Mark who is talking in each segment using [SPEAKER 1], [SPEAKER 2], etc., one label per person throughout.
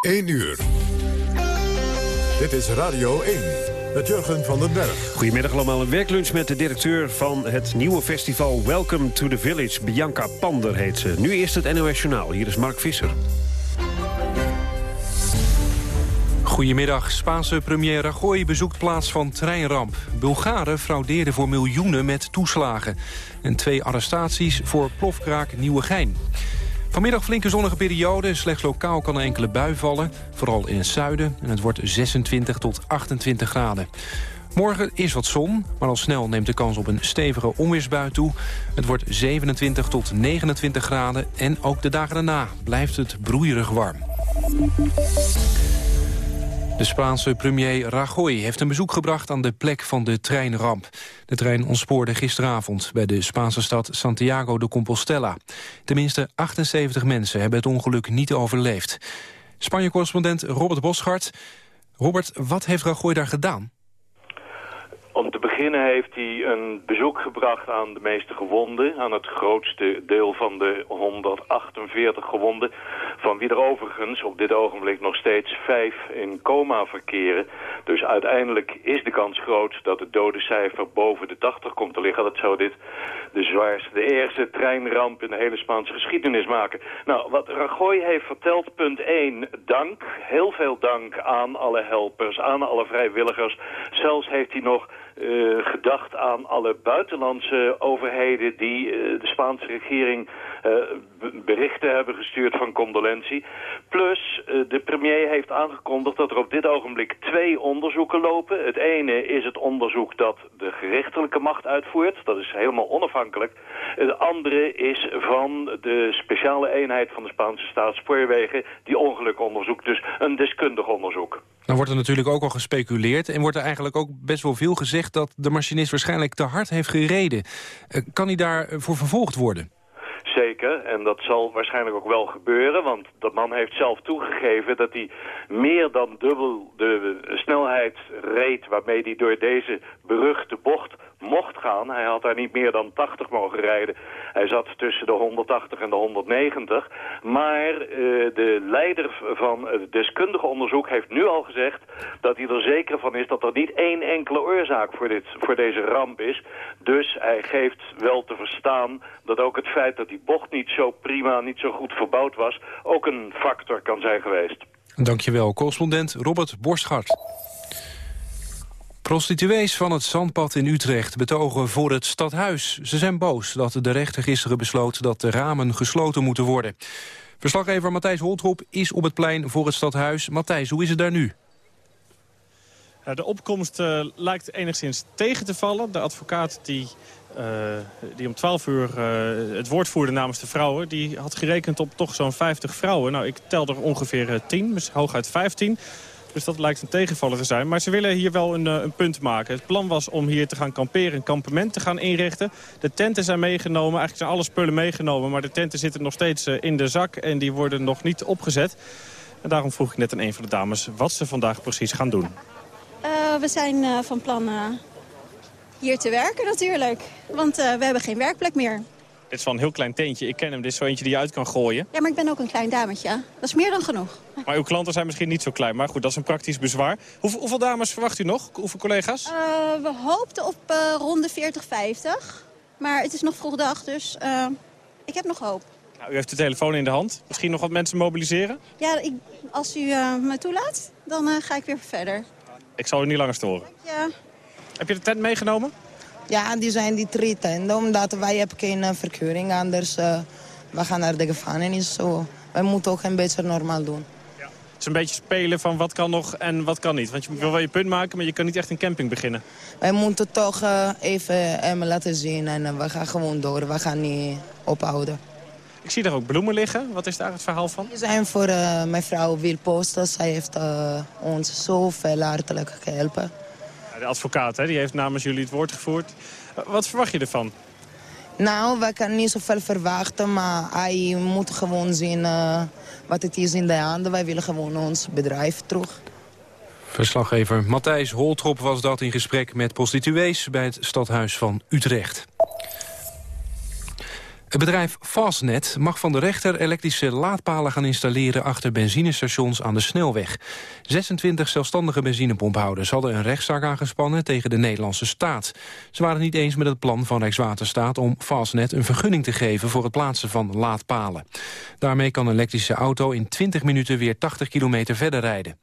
[SPEAKER 1] 1 uur. Dit is Radio 1 met Jurgen van den Berg.
[SPEAKER 2] Goedemiddag allemaal. Een werklunch met de directeur van het nieuwe festival Welcome to the Village. Bianca Pander heet ze. Nu eerst het NOS Journaal. Hier is Mark Visser.
[SPEAKER 3] Goedemiddag. Spaanse premier Rajoy bezoekt plaats van treinramp. Bulgaren fraudeerden voor miljoenen met toeslagen. En twee arrestaties voor plofkraak Nieuwegein. Vanmiddag flinke zonnige periode. Slechts lokaal kan enkele bui vallen. Vooral in het zuiden. En het wordt 26 tot 28 graden. Morgen is wat zon, maar al snel neemt de kans op een stevige onweersbui toe. Het wordt 27 tot 29 graden en ook de dagen daarna blijft het broeierig warm. De Spaanse premier Rajoy heeft een bezoek gebracht aan de plek van de treinramp. De trein ontspoorde gisteravond bij de Spaanse stad Santiago de Compostela. Tenminste 78 mensen hebben het ongeluk niet overleefd. Spanje-correspondent Robert Boschart. Robert, wat heeft Rajoy daar gedaan?
[SPEAKER 4] Om te beginnen heeft hij een bezoek gebracht aan de meeste gewonden. Aan het grootste deel van de 148 gewonden. Van wie er overigens op dit ogenblik nog steeds vijf in coma verkeren. Dus uiteindelijk is de kans groot dat het dodencijfer boven de 80 komt te liggen. Dat zou dit de zwaarste, de eerste treinramp in de hele Spaanse geschiedenis maken. Nou, wat Rajoy heeft verteld, punt 1, dank. Heel veel dank aan alle helpers, aan alle vrijwilligers. Zelfs heeft hij nog uh, gedacht aan alle buitenlandse overheden die uh, de Spaanse regering uh, berichten hebben gestuurd van condolentie. Plus, de premier heeft aangekondigd dat er op dit ogenblik twee onderzoeken lopen. Het ene is het onderzoek dat de gerechtelijke macht uitvoert. Dat is helemaal onafhankelijk. Het andere is van de speciale eenheid van de Spaanse staatsspoorwegen die ongeluk onderzoekt. Dus een deskundig onderzoek.
[SPEAKER 3] Dan wordt er natuurlijk ook al gespeculeerd en wordt er eigenlijk ook best wel veel gezegd dat de machinist waarschijnlijk te hard heeft gereden. Uh, kan hij daarvoor vervolgd worden?
[SPEAKER 4] Zeker, en dat zal waarschijnlijk ook wel gebeuren, want dat man heeft zelf toegegeven dat hij meer dan dubbel de snelheid reed waarmee hij door deze beruchte bocht mocht gaan. Hij had daar niet meer dan 80 mogen rijden. Hij zat tussen de 180 en de 190. Maar uh, de leider van het deskundige onderzoek heeft nu al gezegd... dat hij er zeker van is dat er niet één enkele oorzaak voor, dit, voor deze ramp is. Dus hij geeft wel te verstaan dat ook het feit dat die bocht niet zo prima, niet zo goed verbouwd was... ook een factor kan zijn geweest.
[SPEAKER 3] Dankjewel, correspondent Robert Borschart. Prostituees van het Zandpad in Utrecht betogen voor het stadhuis. Ze zijn boos dat de rechter gisteren besloot dat de ramen gesloten moeten worden. Verslaggever Matthijs Holtrop is op het plein voor het stadhuis. Matthijs, hoe is het daar nu?
[SPEAKER 5] De opkomst uh, lijkt enigszins tegen te vallen. De advocaat die, uh, die om 12 uur het woord voerde namens de vrouwen... die had gerekend op toch zo'n 50 vrouwen. Nou, ik tel er ongeveer 10, dus hooguit 15. Dus dat lijkt een tegenvaller te zijn. Maar ze willen hier wel een, een, punt maken. Het plan was om hier te gaan kamperen, een kampement te gaan inrichten. De tenten zijn meegenomen, eigenlijk zijn alle spullen meegenomen... maar de tenten zitten nog steeds in de zak en die worden nog niet opgezet. En daarom vroeg ik net aan een van de dames wat ze vandaag precies gaan doen.
[SPEAKER 6] Uh, we zijn van plan hier te werken natuurlijk. Want we hebben geen werkplek meer.
[SPEAKER 5] Dit is wel een heel klein tentje. Ik ken hem. Dit is zo eentje die je uit kan gooien.
[SPEAKER 6] Ja, maar ik ben ook een klein dametje. Dat is meer dan genoeg.
[SPEAKER 5] Maar uw klanten zijn misschien niet zo klein. Maar goed, dat is een praktisch bezwaar. Hoeveel, hoeveel dames verwacht u nog? Hoeveel collega's?
[SPEAKER 6] we hoopten op ronde 40, 50. Maar het is nog vroeg dag, dus ik heb nog hoop.
[SPEAKER 5] Nou, u heeft de telefoon in de hand. Misschien nog wat mensen mobiliseren?
[SPEAKER 6] Ja, ik, als u me toelaat, dan ga ik weer verder.
[SPEAKER 5] Ik zal u niet langer storen.
[SPEAKER 6] Ja.
[SPEAKER 5] Heb je de tent meegenomen?
[SPEAKER 7] Ja, die zijn die drie tenten, omdat wij hebben geen uh, verkeuring. Anders, uh, we gaan naar de gevangenis. Zo. Wij moeten ook een beetje normaal doen.
[SPEAKER 5] Ja. Het is een beetje spelen van wat kan nog en wat kan niet. Want je wil wel je punt maken, maar je kan niet echt een camping beginnen.
[SPEAKER 7] Wij moeten toch uh, even hem laten zien en we gaan gewoon door. We gaan niet ophouden.
[SPEAKER 5] Ik zie daar ook bloemen liggen. Wat is daar het verhaal van?
[SPEAKER 7] Die zijn voor mijn vrouw Wil Posten. Zij heeft ons zoveel hartelijk geholpen.
[SPEAKER 5] De advocaat hè, die heeft namens jullie het woord gevoerd. Uh, wat verwacht je ervan?
[SPEAKER 7] Nou, we kunnen niet zoveel verwachten, maar hij moet gewoon zien wat het is in de handen. Wij willen gewoon ons bedrijf terug.
[SPEAKER 3] Verslaggever Matthijs Holtrop was dat in gesprek met prostituees bij het stadhuis van Utrecht. Het bedrijf Fastnet mag van de rechter elektrische laadpalen gaan installeren achter benzinestations aan de snelweg. 26 zelfstandige benzinepomphouders hadden een rechtszaak aangespannen tegen de Nederlandse staat. Ze waren niet eens met het plan van Rijkswaterstaat om Fastnet een vergunning te geven voor het plaatsen van laadpalen. Daarmee kan een elektrische auto in 20 minuten weer 80 kilometer verder rijden.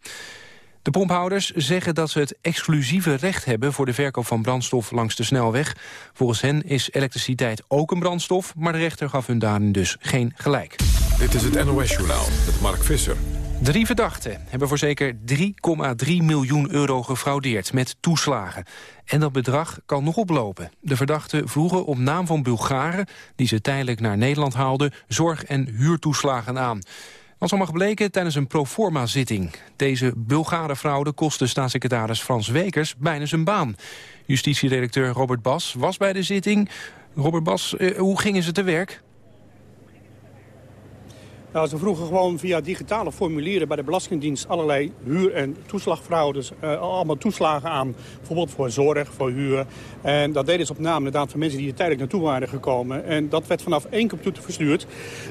[SPEAKER 3] De pomphouders zeggen dat ze het exclusieve recht hebben... voor de verkoop van brandstof langs de snelweg. Volgens hen is elektriciteit ook een brandstof... maar de rechter gaf hun daarin dus geen gelijk.
[SPEAKER 1] Dit is het NOS-journaal met Mark Visser.
[SPEAKER 3] Drie verdachten hebben voor zeker 3,3 miljoen euro gefraudeerd met toeslagen. En dat bedrag kan nog oplopen. De verdachten vroegen op naam van Bulgaren, die ze tijdelijk naar Nederland haalden, zorg- en huurtoeslagen aan. Was allemaal gebleken tijdens een proforma-zitting. Deze Bulgare fraude kostte staatssecretaris Frans Wekers bijna zijn baan. Justitieredacteur Robert Bas was bij de zitting. Robert Bas, eh, hoe gingen ze te werk?
[SPEAKER 8] Nou, ze vroegen gewoon via digitale formulieren bij de Belastingdienst allerlei huur- en toeslagfraudes. Uh, allemaal toeslagen aan, bijvoorbeeld voor zorg, voor huur. En dat deden ze op naam inderdaad van mensen die er tijdelijk naartoe waren gekomen. En dat werd vanaf één computer verstuurd.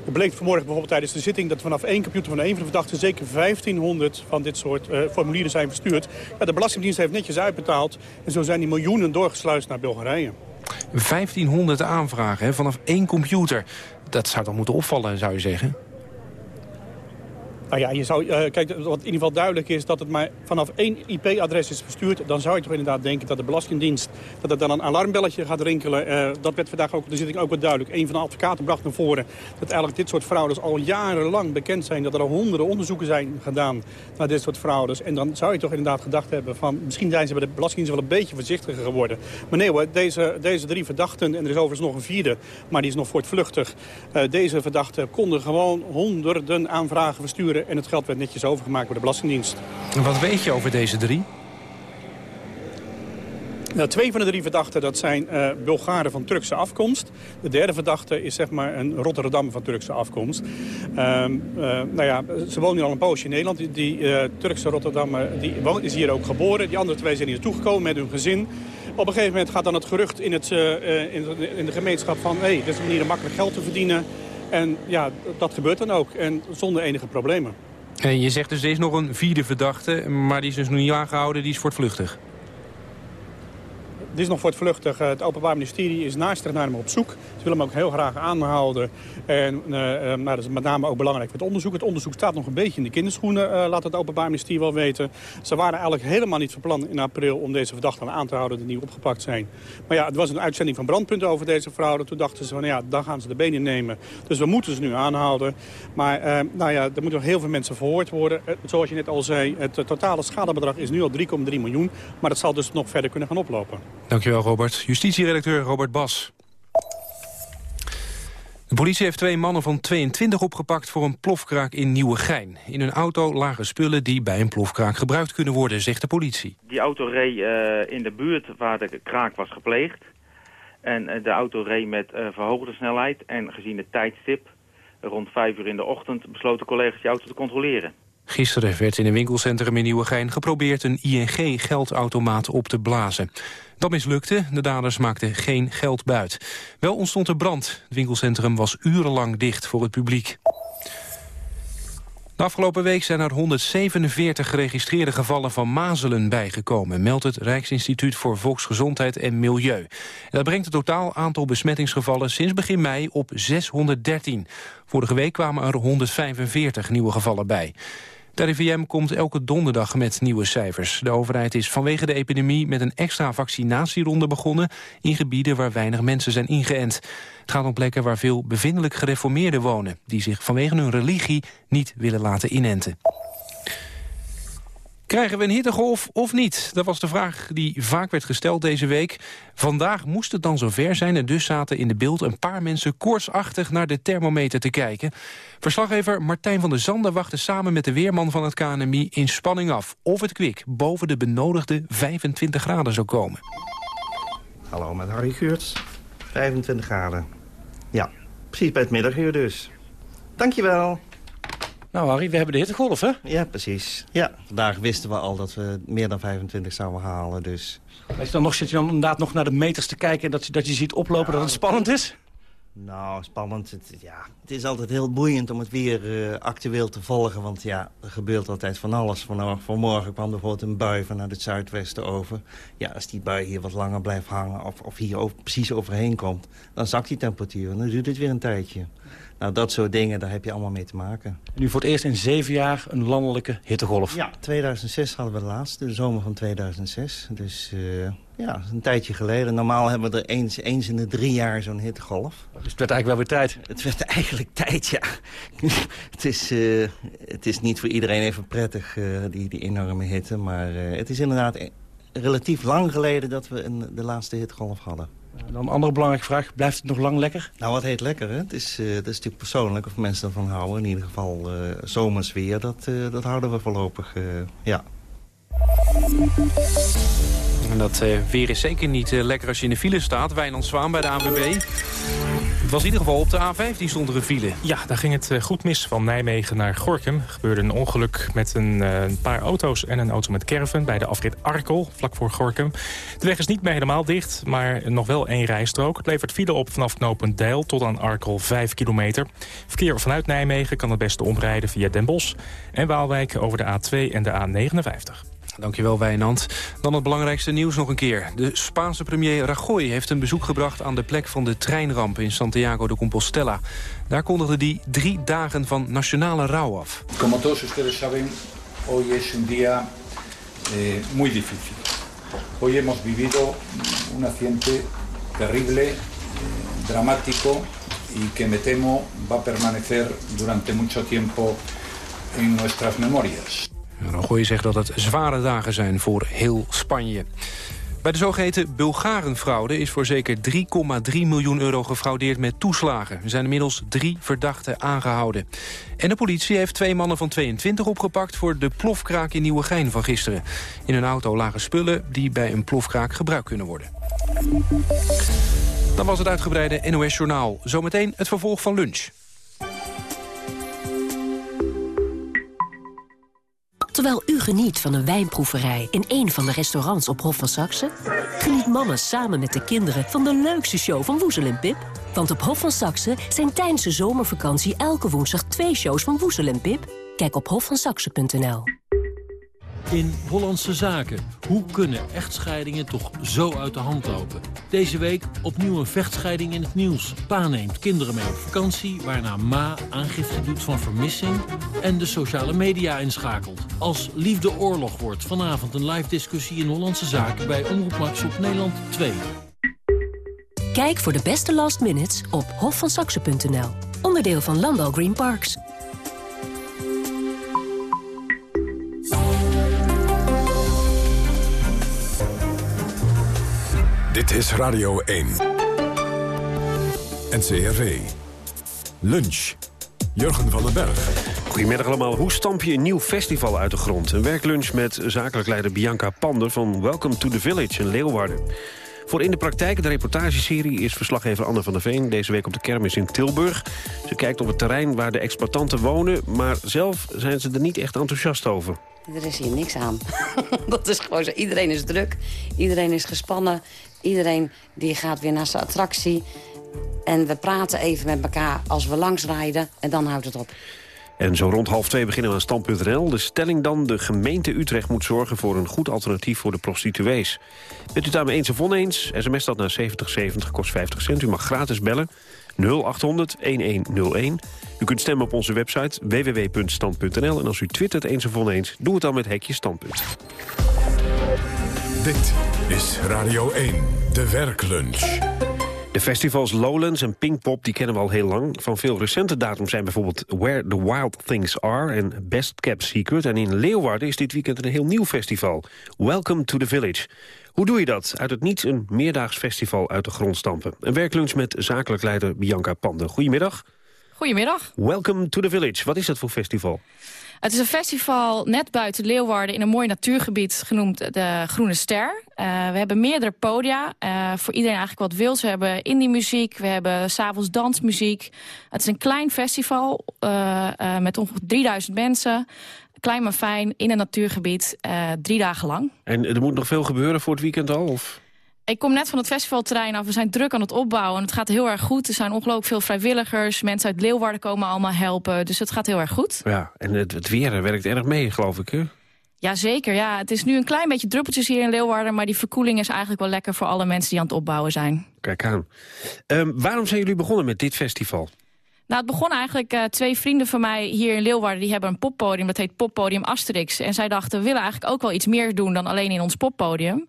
[SPEAKER 8] Het bleek vanmorgen bijvoorbeeld tijdens de zitting dat vanaf één computer van een van de verdachten zeker 1500 van dit soort uh, formulieren zijn verstuurd. Ja, de Belastingdienst heeft netjes uitbetaald en zo zijn die miljoenen doorgesluist naar Bulgarije.
[SPEAKER 3] 1500 aanvragen hè, vanaf één computer. Dat zou toch moeten opvallen, zou je zeggen?
[SPEAKER 8] Nou ja, je zou, uh, kijk, wat in ieder geval duidelijk is dat het maar vanaf één IP-adres is verstuurd. Dan zou je toch inderdaad denken dat de Belastingdienst dat het dan een alarmbelletje gaat rinkelen. Uh, dat werd vandaag ook op de zitting ook wel duidelijk. Een van de advocaten bracht naar voren dat eigenlijk dit soort fraudes al jarenlang bekend zijn. Dat er al honderden onderzoeken zijn gedaan naar dit soort fraudes. En dan zou je toch inderdaad gedacht hebben van misschien zijn ze bij de Belastingdienst wel een beetje voorzichtiger geworden. Maar nee hoor, deze, deze drie verdachten, en er is overigens nog een vierde, maar die is nog voortvluchtig. Uh, deze verdachten konden gewoon honderden aanvragen versturen en het geld werd netjes overgemaakt door de Belastingdienst.
[SPEAKER 3] En wat weet je over deze drie?
[SPEAKER 8] Nou, twee van de drie verdachten dat zijn uh, Bulgaren van Turkse afkomst. De derde verdachte is zeg maar een Rotterdam van Turkse afkomst. Uh, uh, nou ja, ze wonen nu al een poosje in Nederland. Die, die uh, Turkse Rotterdammer die woont, is hier ook geboren. Die andere twee zijn hier toegekomen met hun gezin. Op een gegeven moment gaat dan het gerucht in, het, in, de, in de gemeenschap van... hé, hey, dit is een manier om makkelijk geld te verdienen. En ja, dat gebeurt dan ook. En zonder enige problemen.
[SPEAKER 3] En je zegt dus er is nog een vierde verdachte, maar die is dus nog niet aangehouden, die is voortvluchtig.
[SPEAKER 8] Dit is nog voortvluchtig. Het Openbaar Ministerie is naastig naar hem op zoek. Ze willen hem ook heel graag aanhouden. En uh, nou, dat is met name ook belangrijk voor het onderzoek. Het onderzoek staat nog een beetje in de kinderschoenen, uh, laat het Openbaar Ministerie wel weten. Ze waren eigenlijk helemaal niet van plan in april om deze verdachten aan te houden die nieuw opgepakt zijn. Maar ja, het was een uitzending van Brandpunt over deze fraude. Toen dachten ze van ja, dan gaan ze de benen nemen. Dus we moeten ze nu aanhouden. Maar nou ja, er moeten nog heel veel mensen verhoord worden. zoals je net al zei, het totale schadebedrag is nu al 3,3 miljoen. Maar dat zal dus nog verder kunnen gaan oplopen.
[SPEAKER 3] Dankjewel, Robert. Justitieredacteur Robert Bas. De politie heeft twee mannen van 22 opgepakt voor een plofkraak in Nieuwegein. In hun auto lagen spullen die bij een plofkraak gebruikt kunnen worden, zegt de politie.
[SPEAKER 9] Die auto reed uh, in de buurt waar de kraak was gepleegd. En uh, de auto reed met uh, verhoogde snelheid en gezien het tijdstip... rond 5 uur in de ochtend besloten collega's die auto te controleren.
[SPEAKER 3] Gisteren werd in een winkelcentrum in Nieuwegein geprobeerd een ING-geldautomaat op te blazen. Dat mislukte, de daders maakten geen geld buit. Wel ontstond er brand. Het winkelcentrum was urenlang dicht voor het publiek. De afgelopen week zijn er 147 geregistreerde gevallen van mazelen bijgekomen, meldt het Rijksinstituut voor Volksgezondheid en Milieu. Dat brengt het totaal aantal besmettingsgevallen sinds begin mei op 613. Vorige week kwamen er 145 nieuwe gevallen bij. De RIVM komt elke donderdag met nieuwe cijfers. De overheid is vanwege de epidemie met een extra vaccinatieronde begonnen... in gebieden waar weinig mensen zijn ingeënt. Het gaat om plekken waar veel bevindelijk gereformeerden wonen... die zich vanwege hun religie niet willen laten inenten. Krijgen we een hittegolf of niet? Dat was de vraag die vaak werd gesteld deze week. Vandaag moest het dan zover zijn en dus zaten in de beeld een paar mensen koortsachtig naar de thermometer te kijken. Verslaggever Martijn van der Zanden wachtte samen met de weerman van het KNMI in spanning af of het kwik boven de benodigde 25 graden zou komen.
[SPEAKER 10] Hallo, met Harry Geurts. 25 graden. Ja, precies bij het middaguur dus. Dankjewel.
[SPEAKER 11] Nou Harry, we hebben de hittegolf, hè?
[SPEAKER 10] Ja, precies. Ja, vandaag wisten we al dat we meer dan 25 zouden halen, dus...
[SPEAKER 11] Weet je dan nog, zit je dan inderdaad nog naar de meters te kijken... dat je, dat je ziet oplopen nou, dat het spannend is?
[SPEAKER 10] Nou, spannend. Het, ja, het is altijd heel boeiend om het weer uh, actueel te volgen. Want ja, er gebeurt altijd van alles. Van, vanmorgen kwam er bijvoorbeeld een bui vanuit het zuidwesten over. Ja, als die bui hier wat langer blijft hangen of, of hier over, precies overheen komt... dan zakt die temperatuur en dan duurt het weer een tijdje. Nou, dat soort dingen, daar heb je allemaal mee te maken.
[SPEAKER 11] Nu voor het eerst in zeven jaar een landelijke hittegolf.
[SPEAKER 10] Ja, 2006 hadden we de laatste, de zomer van 2006. Dus uh, ja, een tijdje geleden. Normaal hebben we er eens, eens in de drie jaar zo'n hittegolf.
[SPEAKER 11] Dus het werd eigenlijk wel weer tijd?
[SPEAKER 10] Het werd eigenlijk tijd, ja. het, is, uh, het is niet voor iedereen even prettig, uh, die, die enorme hitte. Maar het is inderdaad relatief lang geleden dat we een, de laatste hittegolf hadden.
[SPEAKER 11] Dan een andere belangrijke vraag. Blijft het nog lang lekker?
[SPEAKER 10] Nou, wat heet lekker, hè? Het is, uh, het is natuurlijk persoonlijk of mensen ervan houden. In ieder geval uh, zomers weer, dat, uh, dat houden we voorlopig, ja.
[SPEAKER 3] En dat weer is zeker niet lekker als je in de file staat. Wijnand Zwaan bij de ANWB. Het was in ieder geval op de A5, die stond er een file.
[SPEAKER 12] Ja, daar ging het goed mis van Nijmegen naar Gorkum. Er gebeurde een ongeluk met een, een, paar auto's en een auto met caravan... bij de afrit Arkel, vlak voor Gorkum. De weg is niet meer helemaal dicht, maar nog wel één rijstrook. Het levert file op vanaf knooppunt Deil tot aan Arkel 5 kilometer. Verkeer vanuit Nijmegen kan het beste omrijden via Den Bosch... en Waalwijk over de A2 en de A59.
[SPEAKER 3] Dankjewel, Wijnand. Dan het belangrijkste nieuws nog een keer. De Spaanse premier Rajoy heeft een bezoek gebracht aan de plek van de treinramp in Santiago de Compostela. Daar kondigde hij drie dagen van nationale rouw af.
[SPEAKER 13] Como todos ustedes saben, hoy es un día eh, muy difícil. Hoy hemos vivido un accidente terrible, eh, dramático y que me temo va a permanecer durante mucho tiempo en nuestras memorias.
[SPEAKER 3] Rajoy zegt dat het zware dagen zijn voor heel Spanje. Bij de zogeheten Bulgarenfraude is voor zeker 3,3 miljoen euro gefraudeerd met toeslagen. Er zijn inmiddels drie verdachten aangehouden. En de politie heeft twee mannen van 22 opgepakt voor de plofkraak in Nieuwegein van gisteren. In hun auto lagen spullen die bij een plofkraak gebruikt kunnen worden. Dan was het uitgebreide NOS-journaal. Zometeen het vervolg van lunch.
[SPEAKER 14] Terwijl u geniet van een wijnproeverij in een van de restaurants op Hof van Saxe... geniet mama samen met de kinderen van de leukste show van Woezel en Pip. Want op Hof van Saxe zijn tijdens de zomervakantie elke woensdag twee shows van Woezel en Pip. Kijk op hofvansaxe.nl.
[SPEAKER 15] In Hollandse Zaken. Hoe kunnen echtscheidingen toch zo uit de hand lopen? Deze week opnieuw een vechtscheiding in het nieuws. Pa neemt kinderen mee op vakantie, waarna ma aangifte doet van vermissing... en de sociale media inschakelt. Als liefde oorlog wordt vanavond een live discussie in Hollandse Zaken... bij Omroep Max op Nederland 2.
[SPEAKER 14] Kijk voor de beste last minutes op hofvansaxe.nl. Onderdeel van Landal Green Parks.
[SPEAKER 1] Dit is Radio 1. NCRV. Lunch. Jurgen van den Berg.
[SPEAKER 2] Goedemiddag allemaal. Hoe stamp je een nieuw festival uit de grond? Een werklunch met zakelijk leider Bianca Pander van Welcome to the Village in Leeuwarden. Voor In de Praktijk, de reportageserie, is verslaggever Anne van der Veen... deze week op de kermis in Tilburg. Ze kijkt op het terrein waar de exploitanten wonen... maar zelf zijn ze er niet echt enthousiast over.
[SPEAKER 16] Er is hier niks aan. dat is gewoon zo. Iedereen is druk, iedereen is gespannen... Iedereen die gaat weer naar zijn attractie. En we praten even met elkaar als we langs rijden en dan houdt het op.
[SPEAKER 2] En zo rond half twee beginnen we aan stand.nl. De stelling dan, de gemeente Utrecht moet zorgen voor een goed alternatief voor de prostituees. Bent u daarmee eens of oneens? SMS dat naar 7070, kost 50 cent. U mag gratis bellen. 0800 1101. U kunt stemmen op onze website www.stand.nl. En als u twittert eens of oneens, doe het dan met hekje standpunt.
[SPEAKER 1] Dit is Radio 1, de werklunch.
[SPEAKER 2] De festivals Lowlands en Pinkpop die kennen we al heel lang. Van veel recente datum zijn bijvoorbeeld Where the Wild Things Are en Best Kept Secret. En in Leeuwarden is dit weekend een heel nieuw festival. Welcome to the Village. Hoe doe je dat? Uit het niets een meerdaags festival uit de grond stampen. Een werklunch met zakelijk leider Bianca Pande. Goedemiddag.
[SPEAKER 17] Goedemiddag.
[SPEAKER 2] Welcome to the Village. Wat is dat voor festival?
[SPEAKER 17] Het is een festival net buiten Leeuwarden in een mooi natuurgebied genoemd de Groene Ster. Uh, we hebben meerdere podia, uh, voor iedereen eigenlijk wat wil. We hebben indie muziek, we hebben s'avonds dansmuziek. Het is een klein festival uh, met ongeveer 3000 mensen. Klein maar fijn, in een natuurgebied, drie dagen lang.
[SPEAKER 2] En er moet nog veel gebeuren voor het weekend al? Of?
[SPEAKER 17] Ik kom net van het festivalterrein af. We zijn druk aan het opbouwen. En het gaat heel erg goed. Er zijn ongelooflijk veel vrijwilligers. Mensen uit Leeuwarden komen allemaal helpen. Dus het gaat heel erg goed.
[SPEAKER 2] Ja, en het, het weer werkt erg mee, geloof ik, hè?
[SPEAKER 17] Jazeker, ja. Het is nu een klein beetje druppeltjes hier in Leeuwarden... maar die verkoeling is eigenlijk wel lekker voor alle mensen die aan het opbouwen zijn.
[SPEAKER 2] Kijk aan. Um, waarom zijn jullie begonnen met dit festival?
[SPEAKER 17] Nou, het begon eigenlijk, uh, twee vrienden van mij hier in Leeuwarden... die hebben een poppodium, dat heet Poppodium Asterix. En zij dachten, we willen eigenlijk ook wel iets meer doen dan alleen in ons poppodium.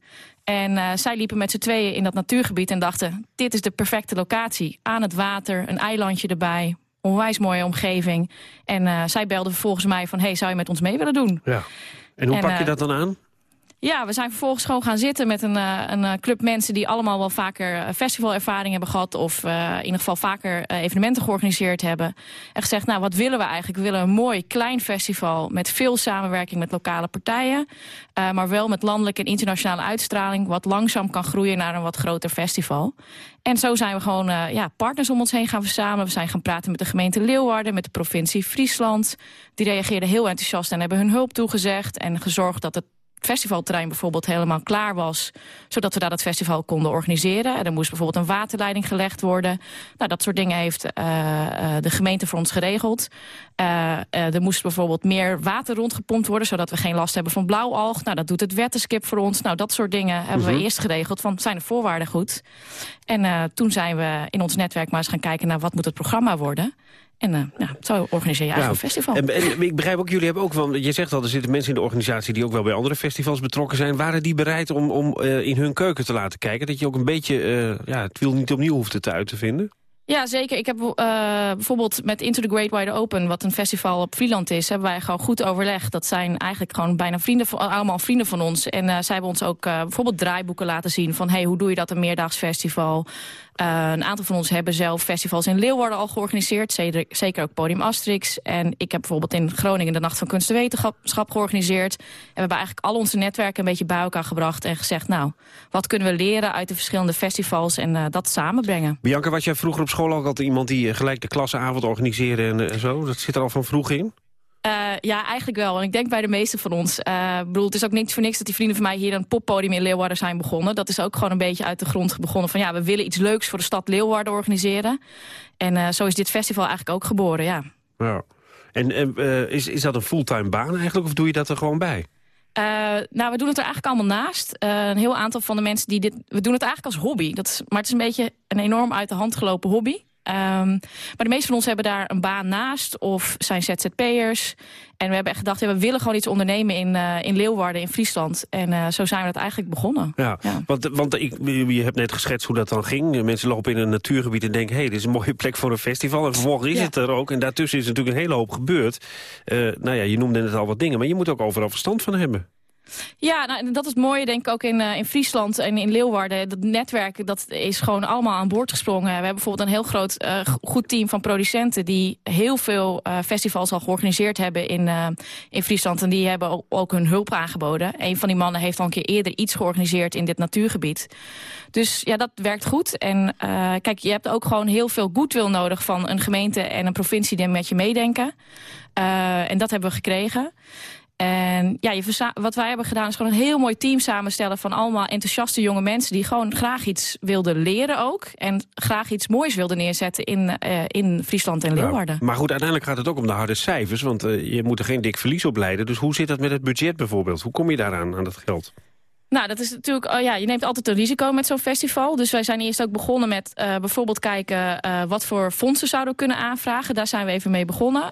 [SPEAKER 17] En uh, zij liepen met z'n tweeën in dat natuurgebied en dachten... dit is de perfecte locatie. Aan het water, een eilandje erbij, onwijs mooie omgeving. En uh, zij belden vervolgens mij van... hey, zou je met ons mee willen doen?
[SPEAKER 2] Ja. En hoe en, pak je dat dan aan?
[SPEAKER 17] Ja, we zijn vervolgens gewoon gaan zitten met een, uh, een club mensen... die allemaal wel vaker festivalervaring hebben gehad... of in ieder geval vaker evenementen georganiseerd hebben. En gezegd, nou, wat willen we eigenlijk? We willen een mooi, klein festival met veel samenwerking met lokale partijen... maar wel met landelijke en internationale uitstraling... wat langzaam kan groeien naar een wat groter festival. En zo zijn we gewoon ja, partners om ons heen gaan verzamelen. We zijn gaan praten met de gemeente Leeuwarden, met de provincie Friesland. Die reageerden heel enthousiast en hebben hun hulp toegezegd... en gezorgd dat het festivalterrein bijvoorbeeld helemaal klaar was... zodat we daar het festival konden organiseren. En er moest bijvoorbeeld een waterleiding gelegd worden. Nou, dat soort dingen heeft uh, uh, de gemeente voor ons geregeld. Uh, er moest bijvoorbeeld meer water rondgepompt worden... zodat we geen last hebben van blauwalg. Nou, dat doet het wetterskip voor ons. Nou, dat soort dingen hebben we eerst geregeld. Van, zijn de voorwaarden goed? En toen zijn we in ons netwerk maar eens gaan kijken... naar wat moet het programma worden... En uh, ja, zo organiseer je eigenlijk een festival.
[SPEAKER 2] En, en, ik begrijp ook, jullie hebben ook wel... Je zegt al, er zitten mensen in de organisatie... die ook wel bij andere festivals betrokken zijn. Waren die bereid om, om uh, in hun keuken te laten kijken? Dat je ook een beetje uh, ja, het wiel niet opnieuw hoeft te uit te vinden?
[SPEAKER 17] Ja, zeker. Ik heb uh, bijvoorbeeld met Into the Great Wide Open... wat een festival op Vlieland is, hebben wij gewoon goed overlegd. Dat zijn eigenlijk gewoon bijna vrienden van, allemaal vrienden van ons. En uh, zij hebben ons ook uh, bijvoorbeeld draaiboeken laten zien... van hey, hoe doe je dat een meerdaags festival? Uh, een aantal van ons hebben zelf festivals in Leeuwarden al georganiseerd. Zeker, ook Podium Asterix. En ik heb bijvoorbeeld in Groningen de Nacht van Kunst en Wetenschap georganiseerd. En we hebben eigenlijk al onze netwerken een beetje bij elkaar gebracht. En gezegd, nou, wat kunnen we leren uit de verschillende festivals en uh, dat samenbrengen.
[SPEAKER 2] Bianca, was jij vroeger op school ook altijd iemand die gelijk de klasseavond organiseerde en zo? Dat zit er al van vroeg in?
[SPEAKER 17] Uh, ja, eigenlijk wel. En ik denk bij de meeste van ons. Uh, bedoel, het is ook niks voor niks dat die vrienden van mij hier een poppodium in Leeuwarden zijn begonnen. Dat is ook gewoon een beetje uit de grond begonnen van ja, we willen iets leuks voor de stad Leeuwarden organiseren. En uh, zo is dit festival eigenlijk ook geboren, ja.
[SPEAKER 2] ja. En is, is dat een fulltime baan eigenlijk of doe je dat er gewoon bij?
[SPEAKER 17] Uh, nou, we doen het er eigenlijk allemaal naast. Uh, een heel aantal van de mensen die dit... We doen het eigenlijk als hobby. Dat is, maar het is een beetje een enorm uit de hand gelopen hobby. Um, maar de meeste van ons hebben daar een baan naast of zijn ZZP'ers. En we hebben echt gedacht, ja, we willen gewoon iets ondernemen in, uh, in Leeuwarden, in Friesland. En uh, zo zijn we dat eigenlijk begonnen.
[SPEAKER 2] Ja, ja. want, want ik, je hebt net geschetst hoe dat dan ging. Mensen lopen in een natuurgebied en denken... hé, hey, dit is een mooie plek voor een festival. En vervolgens is ja. het er ook. En daartussen is natuurlijk een hele hoop gebeurd. Uh, nou ja, je noemde net al wat dingen. Maar je moet ook overal verstand van hebben.
[SPEAKER 17] Ja, nou, dat is het mooie denk ik ook in, uh, in Friesland en in Leeuwarden. Dat netwerk dat is gewoon allemaal aan boord gesprongen. We hebben bijvoorbeeld een heel groot uh, goed team van producenten... die heel veel uh, festivals al georganiseerd hebben in, in Friesland. En die hebben ook hun hulp aangeboden. Een van die mannen heeft al een keer eerder iets georganiseerd in dit natuurgebied. Dus ja, dat werkt goed. En kijk, je hebt ook gewoon heel veel goodwill nodig... van een gemeente en een provincie die met je meedenken. en dat hebben we gekregen. En ja, je wat wij hebben gedaan is gewoon een heel mooi team samenstellen... van allemaal enthousiaste jonge mensen die gewoon graag iets wilden leren ook. En graag iets moois wilden neerzetten in, uh, in Friesland en Leeuwarden.
[SPEAKER 2] Ja, maar goed, uiteindelijk gaat het ook om de harde cijfers. Want uh, je moet er geen dik verlies op leiden. Dus hoe zit dat met het budget bijvoorbeeld? Hoe kom je daaraan, aan dat geld?
[SPEAKER 17] Nou, dat is natuurlijk, oh ja, je neemt altijd een risico met zo'n festival. Dus wij zijn eerst ook begonnen met uh, bijvoorbeeld kijken uh, wat voor fondsen zouden we kunnen aanvragen. Daar zijn we even mee begonnen. Uh,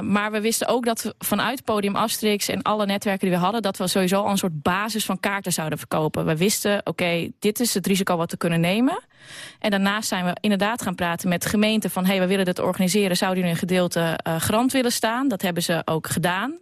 [SPEAKER 17] maar we wisten ook dat we vanuit Podium Asterix en alle netwerken die we hadden, dat we sowieso al een soort basis van kaarten zouden verkopen. We wisten, oké, dit is het risico wat we kunnen nemen. En daarnaast zijn we inderdaad gaan praten met gemeenten van... hey, we willen dit organiseren, zouden jullie een gedeelte grant willen staan? Dat hebben ze ook gedaan.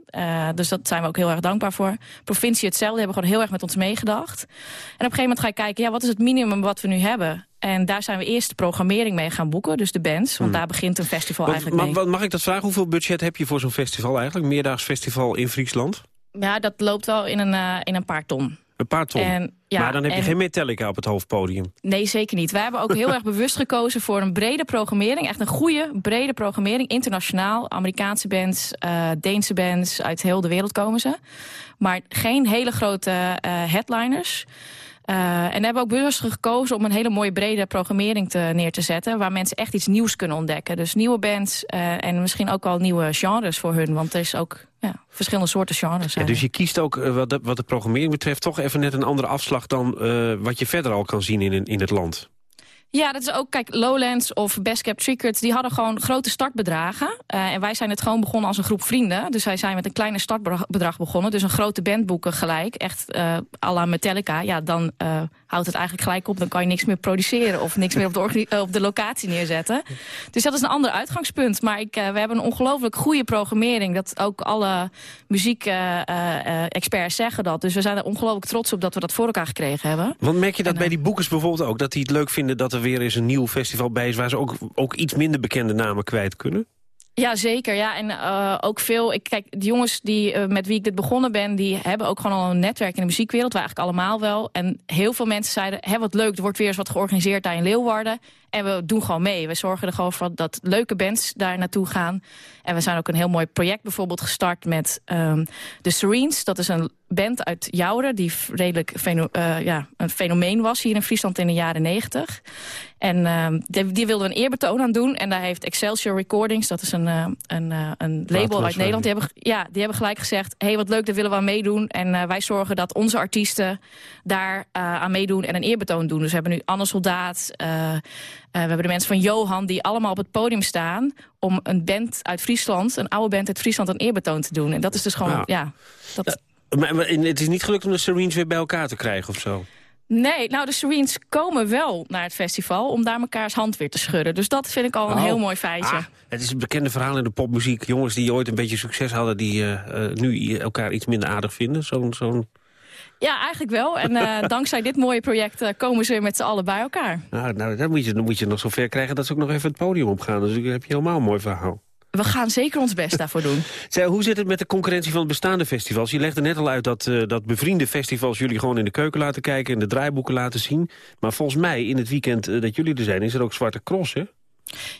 [SPEAKER 17] Dus dat zijn we ook heel erg dankbaar voor. Provincie hetzelfde, hebben gewoon heel erg met ons meegedacht. En op een gegeven moment ga je kijken, ja, wat is het minimum wat we nu hebben? En daar zijn we eerst de programmering mee gaan boeken, dus de bands. Want hmm. daar begint een festival eigenlijk mee.
[SPEAKER 2] Mag, mag ik dat vragen? Hoeveel budget heb je voor zo'n festival eigenlijk? Meerdaags festival in Friesland?
[SPEAKER 17] Ja, dat loopt wel in een, uh, in een paar ton.
[SPEAKER 2] Een paar ton. En, ja, maar dan heb je en... geen Metallica op het hoofdpodium.
[SPEAKER 17] Nee, zeker niet. Wij hebben ook heel erg bewust gekozen voor een brede programmering. Echt een goede, brede programmering. Internationaal. Amerikaanse bands, uh, Deense bands. Uit heel de wereld komen ze. Maar geen hele grote uh, headliners. Uh, en we hebben ook bewust gekozen om een hele mooie brede programmering te, neer te zetten... waar mensen echt iets nieuws kunnen ontdekken. Dus nieuwe bands uh, en misschien ook wel nieuwe genres voor hun. Want er is ook ja, verschillende soorten genres.
[SPEAKER 2] Ja, dus je kiest ook uh, wat, de, wat de programmering betreft... toch even net een andere afslag dan wat je verder al kan zien in, in het land.
[SPEAKER 17] Ja, dat is ook, kijk, Lowlands of Best Kept Secrets... die hadden gewoon grote startbedragen. Uh, en wij zijn het gewoon begonnen als een groep vrienden. Dus wij zijn met een kleine startbedrag begonnen. Dus een grote band boeken gelijk. Echt uh, à la Metallica. Ja, dan uh, houdt het eigenlijk gelijk op. Dan kan je niks meer produceren of niks meer op de, op de locatie neerzetten. Dus dat is een ander uitgangspunt. Maar ik, we hebben een ongelooflijk goede programmering. Dat ook alle muziek-experts zeggen dat. Dus we zijn er ongelooflijk trots op dat we dat voor elkaar gekregen hebben.
[SPEAKER 2] Want merk je dat en, bij die boekers bijvoorbeeld ook? Dat die het leuk vinden dat er weer eens een nieuw festival bij is... waar ze ook, ook iets minder bekende namen kwijt kunnen?
[SPEAKER 17] Ja, zeker. Ja. En uh, ook veel... Ik, kijk, de jongens die, uh, met wie ik dit begonnen ben... die hebben ook gewoon al een netwerk in de muziekwereld. Wij eigenlijk allemaal wel. En heel veel mensen zeiden... Hé, wat leuk, er wordt weer eens wat georganiseerd daar in Leeuwarden. En we doen gewoon mee. We zorgen er gewoon voor dat leuke bands daar naartoe gaan. En we zijn ook een heel mooi project bijvoorbeeld gestart met um, de Serenes. Dat is een band uit Jouren die redelijk feno uh, ja, een fenomeen was hier in Friesland in de jaren negentig. En uh, die, die wilden een eerbetoon aan doen. En daar heeft Excelsior Recordings, dat is een, uh, een, uh, een label uit Nederland... Die hebben, ja, die hebben gelijk gezegd, hé, hey, wat leuk, daar willen we aan meedoen. En wij zorgen dat onze artiesten daar aan meedoen en een eerbetoon doen. Dus we hebben nu Anne Soldaat... Uh, we hebben de mensen van Johan die allemaal op het podium staan... om een band uit Friesland, een oude band uit Friesland... een eerbetoon te doen. En dat is dus gewoon, ja... ja dat...
[SPEAKER 2] ja maar, maar, het is niet gelukt om de Serenes weer bij elkaar te krijgen of zo?
[SPEAKER 17] Nee, nou de Serenes komen wel naar het festival... om daar mekaars hand weer te schudden. Dus dat vind ik al een
[SPEAKER 2] oh.
[SPEAKER 17] heel mooi feitje.
[SPEAKER 2] Ah, het is een bekende verhaal in de popmuziek. Jongens die ooit een beetje succes hadden... die uh, uh, nu elkaar iets minder aardig vinden. Zo'n... Zo
[SPEAKER 17] ja, eigenlijk wel. En uh, dankzij dit mooie project uh, komen ze met z'n allen bij elkaar.
[SPEAKER 2] Nou, nou dan, moet je, dan moet je nog zover krijgen dat ze ook nog even het podium opgaan. Dus dan heb je helemaal een mooi verhaal.
[SPEAKER 17] We gaan zeker ons best daarvoor doen.
[SPEAKER 2] Zij, hoe zit het met de concurrentie van bestaande festivals? Je legde net al uit dat, uh, dat bevriende festivals jullie gewoon in de keuken laten kijken... en de draaiboeken laten zien. Maar volgens mij, in het weekend dat jullie er zijn, is er ook Zwarte Cross, hè?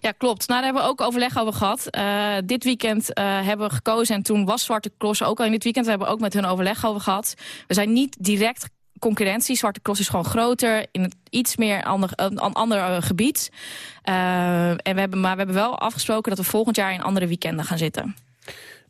[SPEAKER 17] Ja, klopt. Nou, daar hebben we ook overleg over gehad. Uh, dit weekend uh, hebben we gekozen en toen was Zwarte Cross ook al in dit weekend. We hebben ook met hun overleg over gehad. We zijn niet direct concurrentie. Zwarte Cross is gewoon groter, in iets meer ander, een ander uh, gebied. En we hebben, maar we hebben wel afgesproken dat we volgend jaar in andere weekenden gaan zitten.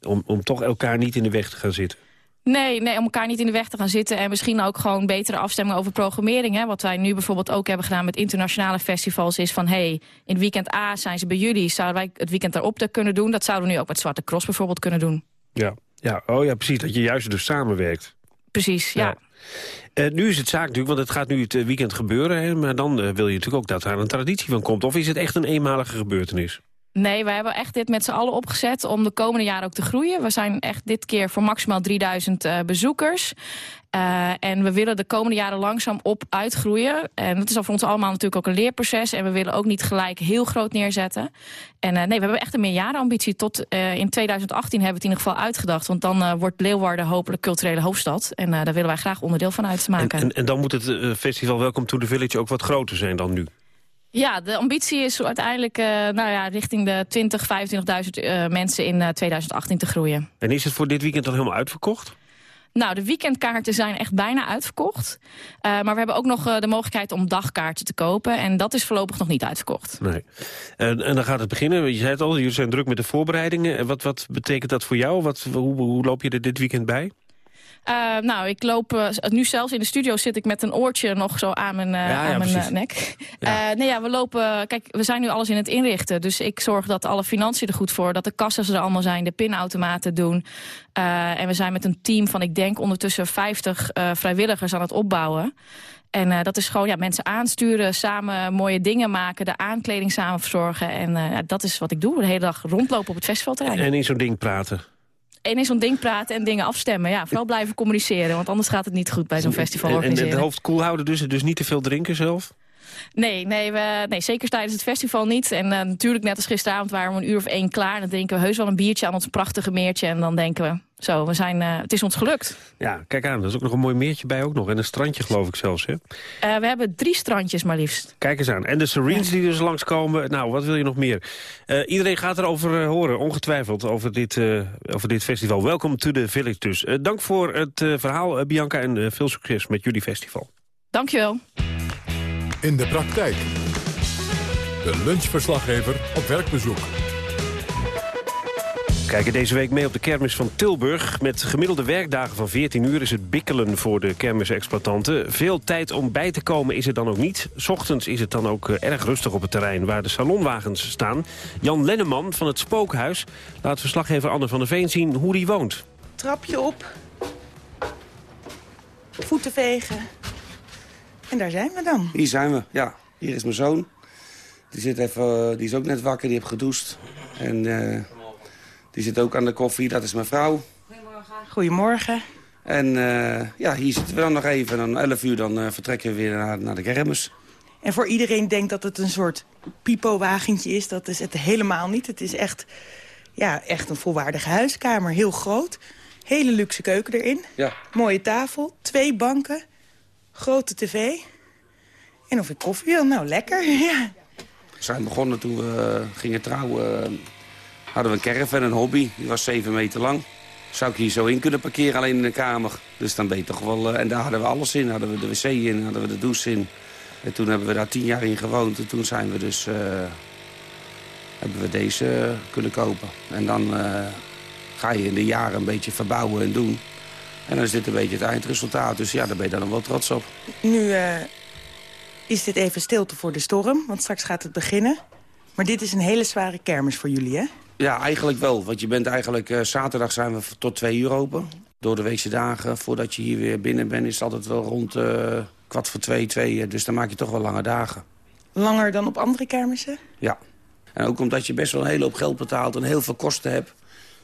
[SPEAKER 2] Om, om toch elkaar niet in de weg te gaan zitten?
[SPEAKER 17] Nee, nee, om elkaar niet in de weg te gaan zitten. En misschien ook gewoon betere afstemming over programmering. Hè. Wat wij nu bijvoorbeeld ook hebben gedaan met internationale festivals... is van, hey, in weekend A zijn ze bij jullie. Zouden wij het weekend daarop te kunnen doen? Dat zouden we nu ook met Zwarte Cross bijvoorbeeld kunnen doen.
[SPEAKER 2] Ja, ja. Oh ja, precies. Dat je juist dus samenwerkt.
[SPEAKER 17] Precies, ja.
[SPEAKER 2] ja. Uh, nu is het zaak natuurlijk, want het gaat nu het weekend gebeuren... Hè, maar dan uh, wil je natuurlijk ook dat daar een traditie van komt. Of is het echt een eenmalige gebeurtenis?
[SPEAKER 17] Nee, we hebben echt dit met z'n allen opgezet om de komende jaren ook te groeien. We zijn echt dit keer voor maximaal 3000 uh, bezoekers. Uh, en we willen de komende jaren langzaam op uitgroeien. En dat is al voor ons allemaal natuurlijk ook een leerproces. En we willen ook niet gelijk heel groot neerzetten. En uh, nee, we hebben echt een meerjarenambitie. Tot in 2018 hebben we het in ieder geval uitgedacht. Want dan wordt Leeuwarden hopelijk culturele hoofdstad. En daar willen wij graag onderdeel van uitmaken.
[SPEAKER 2] En, en, en dan moet het festival Welcome to the Village ook wat groter zijn dan nu?
[SPEAKER 17] Ja, de ambitie is uiteindelijk uh, nou ja, richting de 20, 25.000 uh, mensen in uh, 2018 te groeien.
[SPEAKER 2] En is het voor dit weekend dan helemaal uitverkocht?
[SPEAKER 17] Nou, de weekendkaarten zijn echt bijna uitverkocht. Maar we hebben ook nog de mogelijkheid om dagkaarten te kopen. En dat is voorlopig nog niet uitverkocht.
[SPEAKER 2] Nee. En, en dan gaat het beginnen. Je zei het al, jullie zijn druk met de voorbereidingen. Wat, wat betekent dat voor jou? Wat, hoe, hoe loop je er dit weekend bij?
[SPEAKER 17] Uh, nou, ik loop uh, nu zelfs in de studio zit ik met een oortje nog zo aan mijn, uh, ja, aan ja, mijn nek. Nee, ja, we lopen. Kijk, we zijn nu alles in het inrichten. Dus ik zorg dat alle financiën er goed voor, dat de kassas er allemaal zijn, de pinautomaten doen. en we zijn met een team van, ik denk ondertussen 50 vrijwilligers aan het opbouwen. En uh, dat is gewoon ja, mensen aansturen, samen mooie dingen maken... de aankleding samen verzorgen. En uh, dat is wat ik doe, de hele dag rondlopen op het festivalterrein.
[SPEAKER 2] En in zo'n ding praten?
[SPEAKER 17] En in zo'n ding praten en dingen afstemmen. Ja, vooral blijven communiceren, want anders gaat het niet goed bij zo'n festival
[SPEAKER 2] en,
[SPEAKER 17] organiseren.
[SPEAKER 2] En het hoofd koel houden dus, dus niet te veel drinken zelf?
[SPEAKER 17] Nee, nee, we, nee, zeker tijdens het festival niet. En uh, natuurlijk net als gisteravond waren we een uur of één klaar. Dan drinken we heus wel een biertje aan ons prachtige meertje. En dan denken we, zo, we zijn, uh, het is ons gelukt.
[SPEAKER 2] Ja, kijk aan, er is ook nog een mooi meertje bij ook nog. En een strandje geloof ik zelfs, hè?
[SPEAKER 17] Uh, we hebben drie strandjes maar liefst.
[SPEAKER 2] Kijk eens aan. En de Serenes die dus langskomen, nou, wat wil je nog meer? iedereen gaat erover horen, ongetwijfeld, over dit, over dit festival. Welcome to the Village dus. dank voor het verhaal, Bianca, en veel succes met jullie festival.
[SPEAKER 17] Dankjewel.
[SPEAKER 1] In de praktijk. De lunchverslaggever op werkbezoek.
[SPEAKER 2] We kijken deze week mee op de kermis van Tilburg. Met gemiddelde werkdagen van 14 uur is het bikkelen voor de kermisexploitanten. Veel tijd om bij te komen is er dan ook niet. S ochtends is het dan ook eh, erg rustig op het terrein waar de salonwagens staan. Jan Lenneman van het Spookhuis laat verslaggever Anne van der Veen zien hoe die woont.
[SPEAKER 18] Trapje op. Voeten vegen. En daar zijn we dan.
[SPEAKER 19] Hier zijn we, ja. Hier is mijn zoon. Die, zit even, die is ook net wakker, die heeft gedoucht. En eh, die zit ook aan de koffie, dat is mijn vrouw.
[SPEAKER 18] Goedemorgen.
[SPEAKER 19] En eh, ja, hier zitten we dan nog even. En om 11 uur dan, eh, vertrekken we weer naar, naar de kermis.
[SPEAKER 18] En voor iedereen denkt dat het een soort pipo-wagentje is. Dat is het helemaal niet. Het is echt, ja, echt een volwaardige huiskamer. Heel groot. Hele luxe keuken erin.
[SPEAKER 19] Ja.
[SPEAKER 18] Mooie tafel. Twee banken. Grote tv. En of ik koffie wil? Nou, lekker.
[SPEAKER 19] We zijn begonnen toen we eh, gingen trouwen. eh, hadden we een caravan, een hobby. Die was 7 meter lang. Zou ik hier zo in kunnen parkeren, alleen in de kamer. Dus dan ben je toch wel... eh, en daar hadden we alles in. Hadden we de wc in, hadden we de douche in. En toen hebben we daar tien jaar in gewoond. En toen zijn we dus... hebben we deze kunnen kopen. En dan ga je in de jaren een beetje verbouwen en doen. En dan is dit een beetje het eindresultaat. Dus ja, daar ben je dan wel trots op.
[SPEAKER 18] Nu eh, is dit even stilte voor de storm, want straks gaat het beginnen. Maar dit is een hele zware kermis voor jullie, hè?
[SPEAKER 19] Ja, eigenlijk wel. Want je bent eigenlijk... eh, zaterdag zijn we tot twee uur open. Door de weekse dagen, voordat je hier weer binnen bent... is het altijd wel rond eh, kwart voor twee, twee. Dus dan maak je toch wel lange dagen.
[SPEAKER 18] Langer dan op andere kermissen?
[SPEAKER 19] Ja. En ook omdat je best wel een hele hoop geld betaalt... en heel veel kosten hebt.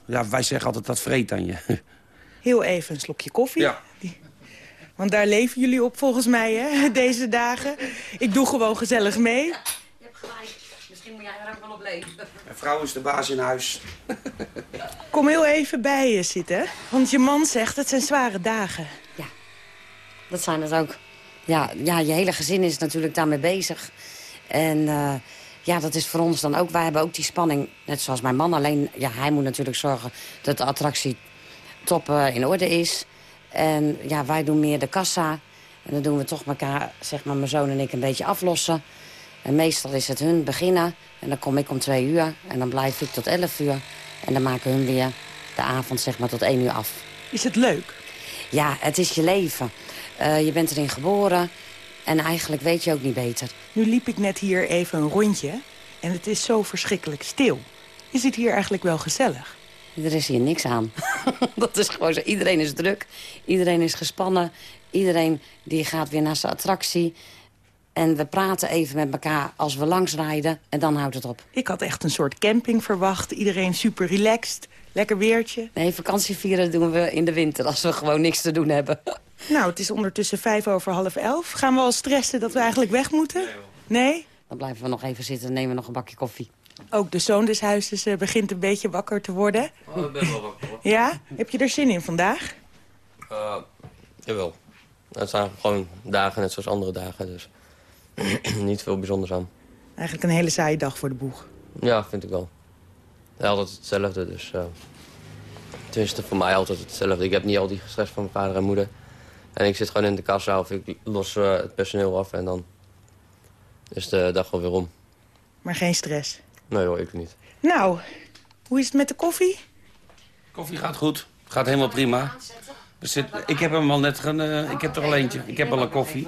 [SPEAKER 19] Ja, wij zeggen altijd dat vreet aan je.
[SPEAKER 18] Heel even een slokje koffie.
[SPEAKER 19] Ja.
[SPEAKER 18] Want daar leven jullie op volgens mij, hè, deze dagen. Ik doe gewoon gezellig mee.
[SPEAKER 16] Je hebt gelijk. Misschien moet jij er ook wel op leven.
[SPEAKER 19] Mijn vrouw is de baas in huis.
[SPEAKER 18] Kom heel even bij je zitten. Want je man zegt, het zijn zware dagen.
[SPEAKER 16] Dat zijn het ook. Ja, ja, je hele gezin is natuurlijk daarmee bezig. En eh, ja, dat is voor ons dan ook... Wij hebben ook die spanning, net zoals mijn man. Alleen, ja, hij moet natuurlijk zorgen dat de attractie top in orde is. En ja, wij doen meer de kassa. En dan doen we toch elkaar, zeg maar, mijn zoon en ik een beetje aflossen. En meestal is het hun beginnen. En dan kom ik om twee uur. En dan blijf ik tot elf uur. En dan maken hun weer de avond, zeg maar, tot één uur af.
[SPEAKER 18] Is het leuk?
[SPEAKER 16] Ja, het is je leven. Eh, je bent erin geboren en eigenlijk weet je ook niet beter.
[SPEAKER 18] Nu liep ik net hier even een rondje. En het is zo verschrikkelijk stil. Is het hier eigenlijk wel gezellig?
[SPEAKER 16] Er is hier niks aan. dat is gewoon zo. Iedereen is druk, iedereen is gespannen. Iedereen die gaat weer naar zijn attractie. En we praten even met elkaar als we langs rijden en dan houdt het op.
[SPEAKER 18] Ik had echt een soort camping verwacht. Iedereen super relaxed. Lekker weertje.
[SPEAKER 16] Nee, vakantie vieren doen we in de winter als we gewoon niks te doen hebben.
[SPEAKER 18] Nou, het is ondertussen vijf over half elf. Gaan we al stressen dat we eigenlijk weg moeten? Nee?
[SPEAKER 16] Dan blijven we nog even zitten en nemen we nog een bakje koffie.
[SPEAKER 18] Ook de zoon des huizes eh, begint een beetje wakker te worden.
[SPEAKER 20] Oh, ik ben wel wakker hoor.
[SPEAKER 18] Ja? Heb je er zin in vandaag?
[SPEAKER 20] Uh, jawel. Het zijn gewoon dagen net zoals andere dagen, dus niet veel bijzonders aan.
[SPEAKER 18] Eigenlijk een hele saaie dag voor de boeg.
[SPEAKER 20] Ja, vind ik wel. Ja, altijd hetzelfde, dus... Uh, tenminste, voor mij altijd hetzelfde. Ik heb niet al die stress van mijn vader en moeder. En ik zit gewoon in de kassa of ik los uh, het personeel af en dan is de dag wel weer om.
[SPEAKER 18] Maar geen stress?
[SPEAKER 20] Nee hoor, ik niet.
[SPEAKER 18] Nou, hoe is het met de koffie?
[SPEAKER 19] Koffie gaat goed. Gaat helemaal prima. Er zit, ik heb hem al net... Gen, uh, ik heb er al eentje. Ik heb al een koffie.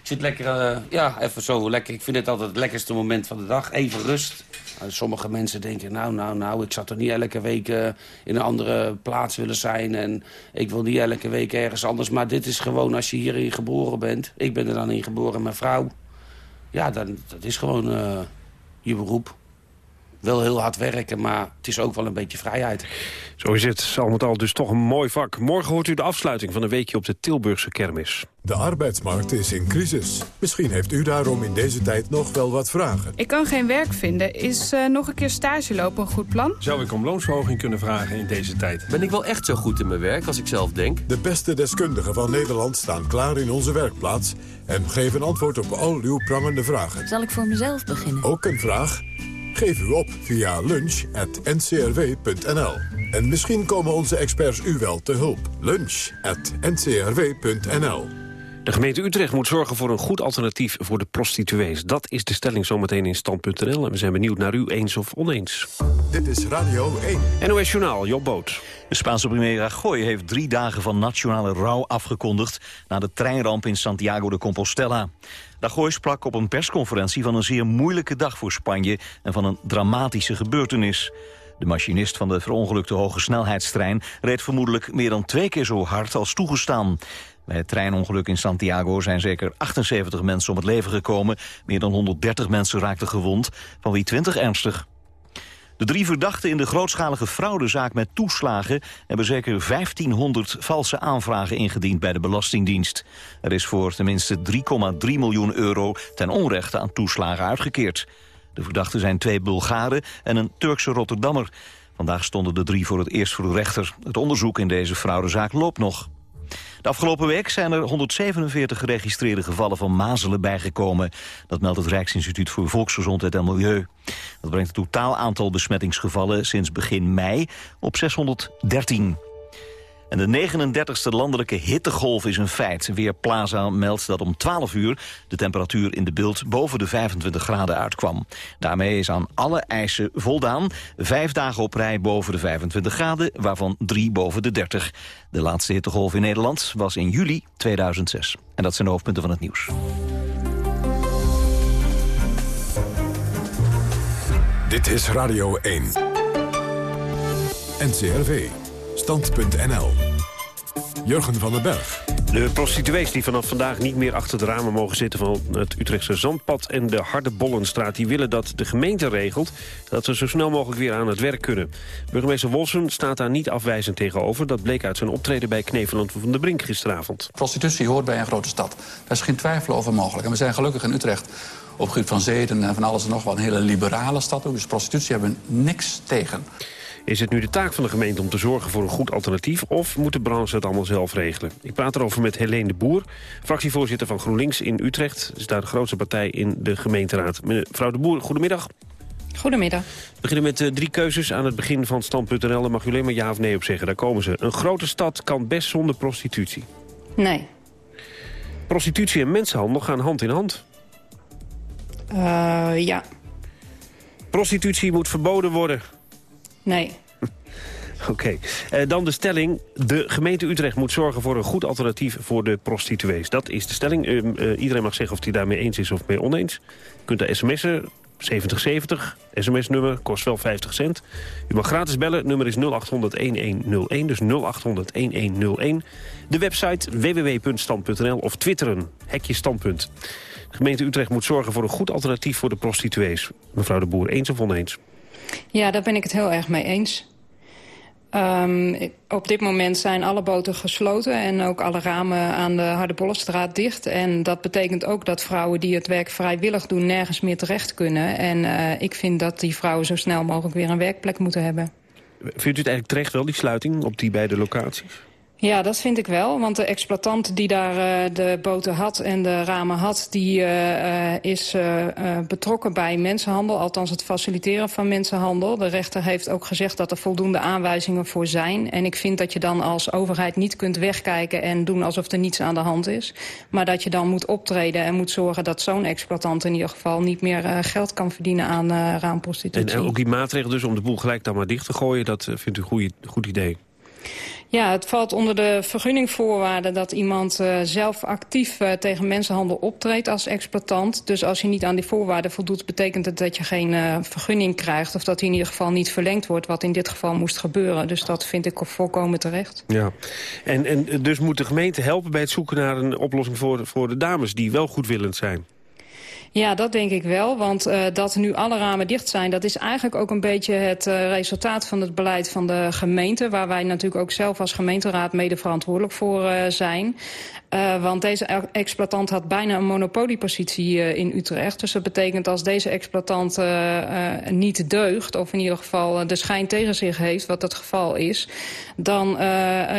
[SPEAKER 19] Ik zit lekker... Uh, ja, even zo lekker. Ik vind het altijd het lekkerste moment van de dag. Even rust. Nou, sommige mensen denken, nou, nou, nou... ik zou toch niet elke week uh, in een andere plaats willen zijn... en ik wil niet elke week ergens anders. Maar dit is gewoon als je hierin geboren bent. Ik ben er dan in geboren, mijn vrouw. Ja, dan, dat is gewoon je beroep wel heel hard werken, maar het is ook wel een beetje vrijheid.
[SPEAKER 2] Zo is het. Al met al dus toch een mooi vak. Morgen hoort u de afsluiting van een weekje op de Tilburgse kermis.
[SPEAKER 1] De arbeidsmarkt is in crisis. Misschien heeft u daarom in deze tijd nog wel wat vragen.
[SPEAKER 21] Ik kan geen werk vinden. Is uh, nog een keer stage lopen een goed plan?
[SPEAKER 22] Zou ik om loonsverhoging kunnen vragen in deze tijd?
[SPEAKER 23] Ben ik wel echt zo goed in mijn werk als ik zelf denk?
[SPEAKER 1] De beste deskundigen van Nederland staan klaar in onze werkplaats... en geven antwoord op al uw prangende vragen.
[SPEAKER 24] Zal ik voor mezelf beginnen?
[SPEAKER 1] Ook een vraag? Geef u op via lunch.ncrw.nl. En misschien komen onze experts u wel te hulp. Lunch.ncrw.nl.
[SPEAKER 2] De gemeente Utrecht moet zorgen voor een goed alternatief voor de prostituees. Dat is de stelling zometeen in stand.nl. En we zijn benieuwd naar u eens of oneens.
[SPEAKER 1] Dit is Radio 1.
[SPEAKER 2] NOS Journaal, Job Boot.
[SPEAKER 25] De Spaanse premier Rajoy heeft drie dagen van nationale rouw afgekondigd... na de treinramp in Santiago de Compostela. Rajoy sprak op een persconferentie van een zeer moeilijke dag voor Spanje... en van een dramatische gebeurtenis. De machinist van de verongelukte hoge snelheidstrein... reed vermoedelijk meer dan twee keer zo hard als toegestaan. Bij het treinongeluk in Santiago zijn zeker 78 mensen om het leven gekomen. Meer dan 130 mensen raakten gewond, van wie 20 ernstig. De drie verdachten in de grootschalige fraudezaak met toeslagen... hebben zeker 1500 valse aanvragen ingediend bij de Belastingdienst. Er is voor tenminste 3,3 miljoen euro ten onrechte aan toeslagen uitgekeerd. De verdachten zijn twee Bulgaren en een Turkse Rotterdammer. Vandaag stonden de drie voor het eerst voor de rechter. Het onderzoek in deze fraudezaak loopt nog. De afgelopen week zijn er 147 geregistreerde gevallen van mazelen bijgekomen. Dat meldt het Rijksinstituut voor Volksgezondheid en Milieu. Dat brengt het totaal aantal besmettingsgevallen sinds begin mei op 613. En de 39e landelijke hittegolf is een feit. Weerplaza meldt dat om 12 uur de temperatuur in de beeld boven de 25 graden uitkwam. Daarmee is aan alle eisen voldaan. Vijf dagen op rij boven de 25 graden, waarvan drie boven de 30. De laatste hittegolf in Nederland was in juli 2006. En dat zijn de hoofdpunten van het nieuws.
[SPEAKER 1] Dit is Radio 1. NCRV. Stand.nl. Jurgen van den Berg.
[SPEAKER 2] De prostituees die vanaf vandaag niet meer achter de ramen mogen zitten... van het Utrechtse Zandpad en de Harde Bollenstraat... die willen dat de gemeente regelt dat ze zo snel mogelijk weer aan het werk kunnen. Burgemeester Wolsen staat daar niet afwijzend tegenover. Dat bleek uit zijn optreden bij Kneveland van de Brink gisteravond.
[SPEAKER 26] Prostitutie hoort bij een grote stad. Daar is geen twijfel over mogelijk. En we zijn gelukkig in Utrecht op het gebied van zeden en van alles en nog wel... een hele liberale stad. Dus prostitutie hebben we niks tegen.
[SPEAKER 2] Is het nu de taak van de gemeente om te zorgen voor een goed alternatief... of moet de branche het allemaal zelf regelen? Ik praat erover met Helene de Boer, fractievoorzitter van GroenLinks in Utrecht. Dat is daar de grootste partij in de gemeenteraad. Mevrouw de Boer, goedemiddag.
[SPEAKER 21] Goedemiddag.
[SPEAKER 2] We beginnen met uh, drie keuzes aan het begin van stand.nl. Daar mag u alleen maar ja of nee op zeggen. Daar komen ze. Een grote stad kan best zonder prostitutie.
[SPEAKER 21] Nee.
[SPEAKER 2] Prostitutie en mensenhandel gaan hand in hand.
[SPEAKER 21] Uh, ja.
[SPEAKER 2] Prostitutie moet verboden worden.
[SPEAKER 21] Nee.
[SPEAKER 2] Oké. Uh, dan de stelling. De gemeente Utrecht moet zorgen voor een goed alternatief voor de prostituees. Dat is de stelling. Uh, uh, iedereen mag zeggen of hij daarmee eens is of mee oneens. U kunt de sms'en 7070. SMS-nummer kost wel 50 cent. U mag gratis bellen. Nummer is 0800-1101. Dus 0800-1101. De website www.stand.nl of twitteren. Hekje standpunt. De gemeente Utrecht moet zorgen voor een goed alternatief voor de prostituees. Mevrouw de Boer, eens of oneens?
[SPEAKER 21] Ja, daar ben ik het heel erg mee eens. Um, op dit moment zijn alle boten gesloten en ook alle ramen aan de Hardebollenstraat dicht. En dat betekent ook dat vrouwen die het werk vrijwillig doen nergens meer terecht kunnen. En uh, ik vind dat die vrouwen zo snel mogelijk weer een werkplek moeten hebben.
[SPEAKER 2] Vindt u het eigenlijk terecht wel, die sluiting op die beide locaties?
[SPEAKER 21] Ja, dat vind ik wel. Want de exploitant die daar uh, de boten had en de ramen had... die uh, is uh, betrokken bij mensenhandel. Althans het faciliteren van mensenhandel. De rechter heeft ook gezegd dat er voldoende aanwijzingen voor zijn. En ik vind dat je dan als overheid niet kunt wegkijken... en doen alsof er niets aan de hand is. Maar dat je dan moet optreden en moet zorgen... dat zo'n exploitant in ieder geval niet meer geld kan verdienen aan raamprostitutie.
[SPEAKER 2] En ook die maatregel dus om de boel gelijk dan maar dicht te gooien... dat vindt u een goed idee?
[SPEAKER 21] Ja, het valt onder de vergunningvoorwaarden dat iemand uh, zelf actief uh, tegen mensenhandel optreedt als exploitant. Dus als je niet aan die voorwaarden voldoet, betekent het dat je geen uh, vergunning krijgt. Of dat die in ieder geval niet verlengd wordt, wat in dit geval moest gebeuren. Dus dat vind ik volkomen terecht.
[SPEAKER 2] Ja, en, en dus moet de gemeente helpen bij het zoeken naar een oplossing voor, voor de dames die wel goedwillend zijn.
[SPEAKER 21] Ja, dat denk ik wel. Want uh, dat nu alle ramen dicht zijn... dat is eigenlijk ook een beetje het uh, resultaat van het beleid van de gemeente... waar wij natuurlijk ook zelf als gemeenteraad mede verantwoordelijk voor uh, zijn. Want deze exploitant had bijna een monopoliepositie in Utrecht. Dus dat betekent als deze exploitant niet deugt... of in ieder geval de schijn tegen zich heeft, wat het geval is... dan,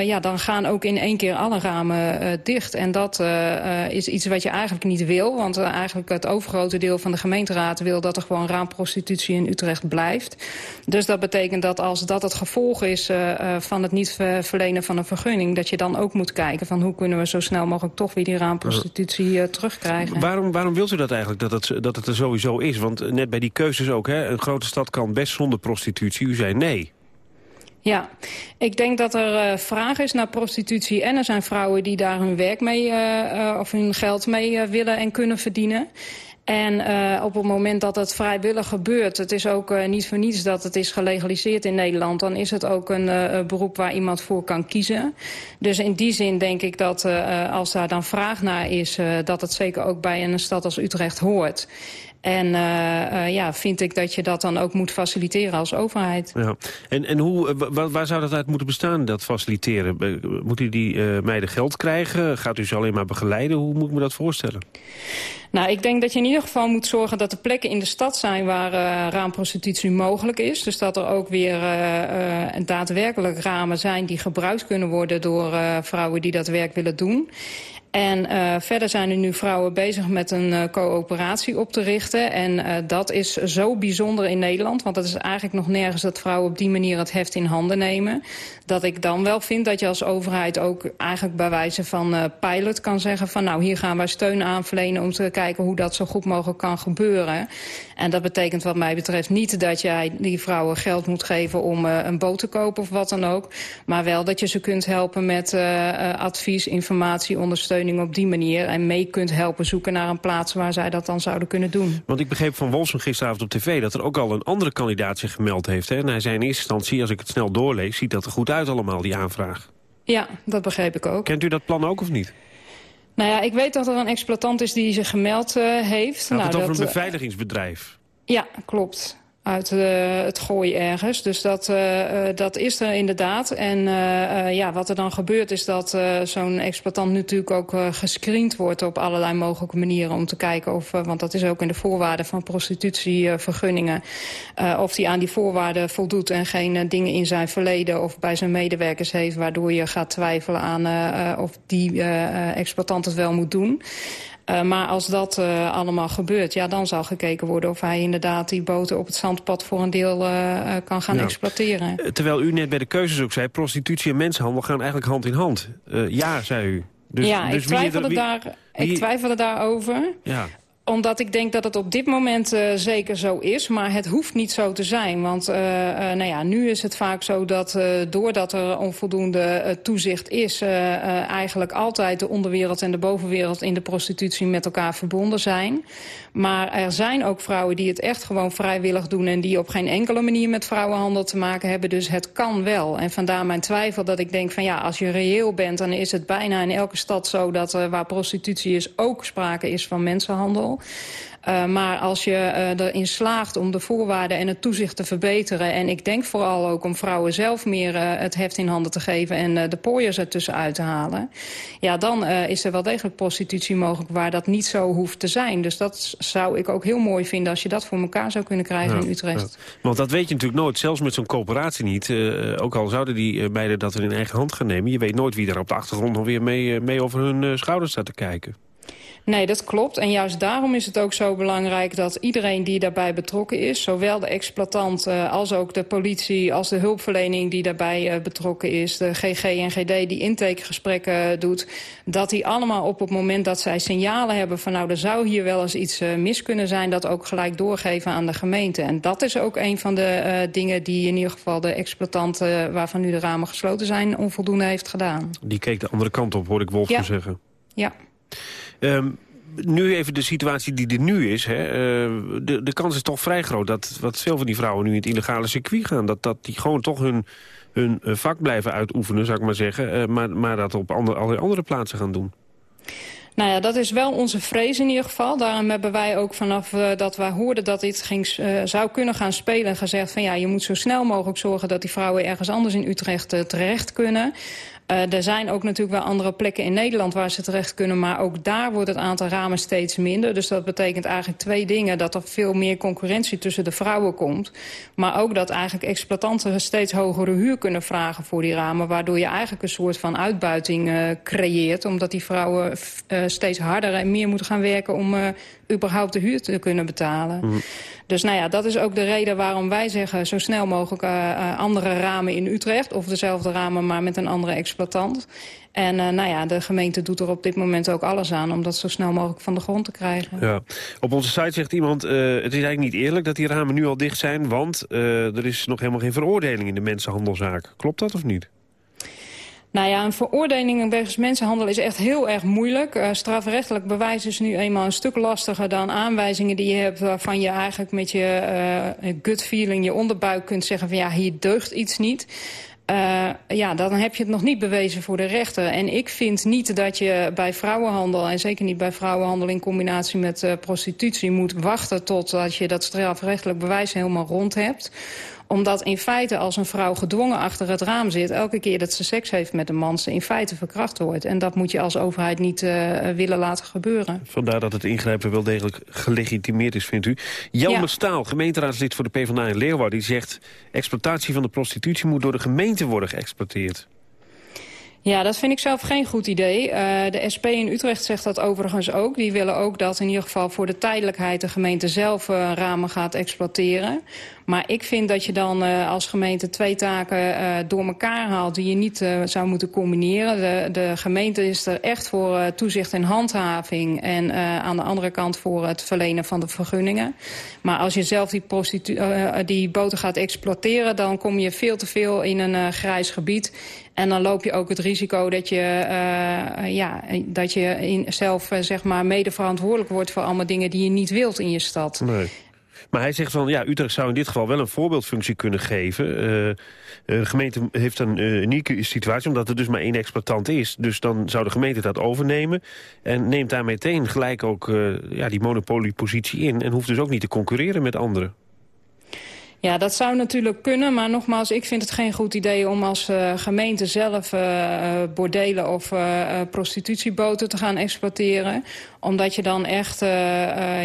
[SPEAKER 21] ja, dan gaan ook in één keer alle ramen dicht. En dat is iets wat je eigenlijk niet wil. Want eigenlijk het overgrote deel van de gemeenteraad wil dat er gewoon raamprostitutie in Utrecht blijft. Dus dat betekent dat als dat het gevolg is uh, van het niet verlenen van een vergunning... dat je dan ook moet kijken van hoe kunnen we zo snel mogelijk toch weer die raamprostitutie uh, terugkrijgen.
[SPEAKER 2] Waarom, waarom wilt u dat eigenlijk, dat het, dat het er sowieso is? Want net bij die keuzes ook, hè, een grote stad kan best zonder prostitutie. U zei nee.
[SPEAKER 21] Ja, ik denk dat er uh, vraag is naar prostitutie... en er zijn vrouwen die daar hun werk mee, uh, uh, of hun geld mee willen en kunnen verdienen. En uh, op het moment dat het vrijwillig gebeurt... het is ook uh, niet voor niets dat het is gelegaliseerd in Nederland... dan is het ook een uh, beroep waar iemand voor kan kiezen. Dus in die zin denk ik dat als daar dan vraag naar is... dat het zeker ook bij een stad als Utrecht hoort. En uh, uh, ja, vind ik dat je dat dan ook moet faciliteren als overheid.
[SPEAKER 2] Ja. En, en hoe, waar, waar zou dat uit moeten bestaan, dat faciliteren? Moet u die meiden geld krijgen? Gaat u ze alleen maar begeleiden? Hoe moet ik me dat voorstellen?
[SPEAKER 21] Nou, ik denk dat je in ieder geval moet zorgen dat er plekken in de stad zijn waar uh, raamprostitutie mogelijk is. Dus dat er ook weer uh, daadwerkelijk ramen zijn die gebruikt kunnen worden door vrouwen die dat werk willen doen. En uh, verder zijn er nu vrouwen bezig met een uh, coöperatie op te richten. En uh, dat is zo bijzonder in Nederland. Want het is eigenlijk nog nergens dat vrouwen op die manier het heft in handen nemen. Dat ik dan wel vind dat je als overheid ook eigenlijk bij wijze van pilot kan zeggen... van nou, hier gaan wij steun aanverlenen om te kijken hoe dat zo goed mogelijk kan gebeuren. En dat betekent wat mij betreft niet dat jij die vrouwen geld moet geven om een boot te kopen of wat dan ook. Maar wel dat je ze kunt helpen met advies, informatie, ondersteuning op die manier... en mee kunt helpen zoeken naar een plaats waar zij dat dan zouden kunnen doen.
[SPEAKER 2] Want ik begreep van Wolfson gisteravond op tv... dat er ook al een andere kandidaat zich gemeld heeft. Hè? En hij zei in eerste instantie, als ik het snel doorlees... ziet dat er goed uit allemaal, die aanvraag.
[SPEAKER 21] Ja, dat begreep ik ook.
[SPEAKER 2] Kent u dat plan ook of niet?
[SPEAKER 21] Nou ja, ik weet dat er een exploitant is die zich gemeld uh, heeft.
[SPEAKER 2] Gaat
[SPEAKER 21] nou,
[SPEAKER 2] het over
[SPEAKER 21] dat,
[SPEAKER 2] een beveiligingsbedrijf?
[SPEAKER 21] Ja, klopt uit uh, het gooi ergens. Dus dat, uh, dat is er inderdaad. En ja, wat er dan gebeurt is dat zo'n exploitant natuurlijk ook gescreend wordt... op allerlei mogelijke manieren om te kijken of... want dat is ook in de voorwaarden van prostitutievergunningen... of die aan die voorwaarden voldoet en geen dingen in zijn verleden... of bij zijn medewerkers heeft waardoor je gaat twijfelen aan of die exploitant het wel moet doen... Uh, maar als dat uh, allemaal gebeurt, ja, dan zal gekeken worden... of hij inderdaad die boten op het zandpad voor een deel uh, kan gaan exploiteren.
[SPEAKER 2] Terwijl u net bij de keuzes ook zei... prostitutie en mensenhandel gaan eigenlijk hand in hand. ja, zei u.
[SPEAKER 21] Dus, ja, dus ik, twijfelde wie, daar, wie, ik twijfelde daarover.
[SPEAKER 2] Ja
[SPEAKER 21] omdat ik denk dat het op dit moment uh, zeker zo is. Maar het hoeft niet zo te zijn. Want uh, uh, nou ja, nu is het vaak zo dat doordat er onvoldoende toezicht is... eigenlijk altijd de onderwereld en de bovenwereld in de prostitutie met elkaar verbonden zijn. Maar er zijn ook vrouwen die het echt gewoon vrijwillig doen... en die op geen enkele manier met vrouwenhandel te maken hebben. Dus het kan wel. En vandaar mijn twijfel dat ik denk van ja, als je reëel bent... dan is het bijna in elke stad zo dat waar prostitutie is ook sprake is van mensenhandel. Uh, maar als je uh, erin slaagt om de voorwaarden en het toezicht te verbeteren... en ik denk vooral ook om vrouwen zelf meer uh, het heft in handen te geven... en de pooiers ertussen uit te halen... ja, dan is er wel degelijk prostitutie mogelijk waar dat niet zo hoeft te zijn. Dus dat zou ik ook heel mooi vinden als je dat voor elkaar zou kunnen krijgen ja, in Utrecht.
[SPEAKER 2] Ja. Want dat weet je natuurlijk nooit, zelfs met zo'n coöperatie niet. ook al zouden die beiden dat in eigen hand gaan nemen... je weet nooit wie er op de achtergrond nog weer mee, mee over hun schouders staat te kijken.
[SPEAKER 21] Nee, dat klopt. En juist daarom is het ook zo belangrijk dat iedereen die daarbij betrokken is... zowel de exploitant uh, als ook de politie, als de hulpverlening die daarbij uh, betrokken is... de GG en GD die intakegesprekken doet... dat die allemaal op het moment dat zij signalen hebben van... nou, er zou hier wel eens iets mis kunnen zijn... dat ook gelijk doorgeven aan de gemeente. En dat is ook een van de dingen die in ieder geval de exploitant... waarvan nu de ramen gesloten zijn, onvoldoende heeft gedaan.
[SPEAKER 2] Die keek de andere kant op, hoor ik Wolf
[SPEAKER 21] ja.
[SPEAKER 2] zeggen.
[SPEAKER 21] Ja.
[SPEAKER 2] Um, nu even de situatie die er nu is. Hè. Uh, de, de kans is toch vrij groot dat wat veel van die vrouwen nu in het illegale circuit gaan. Dat, dat die gewoon toch hun, hun vak blijven uitoefenen, zou ik maar zeggen. Uh, maar, maar dat op allerlei andere plaatsen gaan doen.
[SPEAKER 21] Nou ja, dat is wel onze vrees in ieder geval. Daarom hebben wij ook vanaf uh, dat wij hoorden dat dit ging, zou kunnen gaan spelen... gezegd van ja, je moet zo snel mogelijk zorgen dat die vrouwen ergens anders in Utrecht terecht kunnen. Uh, er zijn ook natuurlijk wel andere plekken in Nederland waar ze terecht kunnen... maar ook daar wordt het aantal ramen steeds minder. Dus dat betekent eigenlijk twee dingen. Dat er veel meer concurrentie tussen de vrouwen komt. Maar ook dat eigenlijk exploitanten steeds hogere huur kunnen vragen voor die ramen... waardoor je eigenlijk een soort van uitbuiting uh, creëert. Omdat die vrouwen uh, steeds harder en meer moeten gaan werken... om überhaupt de huur te kunnen betalen. Mm. Dus nou ja, dat is ook de reden waarom wij zeggen... zo snel mogelijk andere ramen in Utrecht... of dezelfde ramen, maar met een andere exploitant. En uh, nou ja, de gemeente doet er op dit moment ook alles aan... om dat zo snel mogelijk van de grond te krijgen.
[SPEAKER 2] Ja. Op onze site zegt iemand... het is eigenlijk niet eerlijk dat die ramen nu al dicht zijn... want er is nog helemaal geen veroordeling in de mensenhandelzaak. Klopt dat of niet?
[SPEAKER 21] Nou ja, een veroordeling wegens mensenhandel is echt heel erg moeilijk. Uh, strafrechtelijk bewijs is nu eenmaal een stuk lastiger dan aanwijzingen die je hebt... waarvan je eigenlijk met je uh, gut feeling, je onderbuik kunt zeggen van ja, hier deugt iets niet. Uh, ja, dan heb je het nog niet bewezen voor de rechter. En ik vind niet dat je bij vrouwenhandel... en zeker niet bij vrouwenhandel in combinatie met uh, prostitutie... moet wachten totdat je dat strafrechtelijk bewijs helemaal rond hebt omdat in feite als een vrouw gedwongen achter het raam zit... elke keer dat ze seks heeft met een man, ze in feite verkracht wordt. En dat moet je als overheid niet uh, willen laten gebeuren.
[SPEAKER 2] Vandaar dat het ingrijpen wel degelijk gelegitimeerd is, vindt u. Jelmer ja. Staal, gemeenteraadslid voor de PvdA in Leeuwarden... die zegt, exploitatie van de prostitutie moet door de gemeente worden geëxploiteerd.
[SPEAKER 21] Ja, dat vind ik zelf geen goed idee. Uh, de SP in Utrecht zegt dat overigens ook. Die willen ook dat in ieder geval voor de tijdelijkheid... de gemeente zelf uh, ramen gaat exploiteren. Maar ik vind dat je dan uh, als gemeente twee taken door elkaar haalt... die je niet zou moeten combineren. De, de gemeente is er echt voor toezicht en handhaving... en aan de andere kant voor het verlenen van de vergunningen. Maar als je zelf die, die boten gaat exploiteren... dan kom je veel te veel in een grijs gebied... En dan loop je ook het risico dat je, uh, ja, dat je in, zelf uh, zeg maar mede verantwoordelijk wordt... voor allemaal dingen die je niet wilt in je stad.
[SPEAKER 2] Nee. Maar hij zegt van, ja, Utrecht zou in dit geval wel een voorbeeldfunctie kunnen geven. Uh, de gemeente heeft een unieke situatie, omdat er dus maar één exploitant is. Dus dan zou de gemeente dat overnemen. En neemt daar meteen gelijk ook ja, die monopoliepositie in. En hoeft dus ook niet te concurreren met anderen.
[SPEAKER 21] Ja, dat zou natuurlijk kunnen, maar nogmaals, ik vind het geen goed idee om als uh, gemeente zelf uh, bordelen of uh, prostitutieboten te gaan exploiteren omdat je dan echt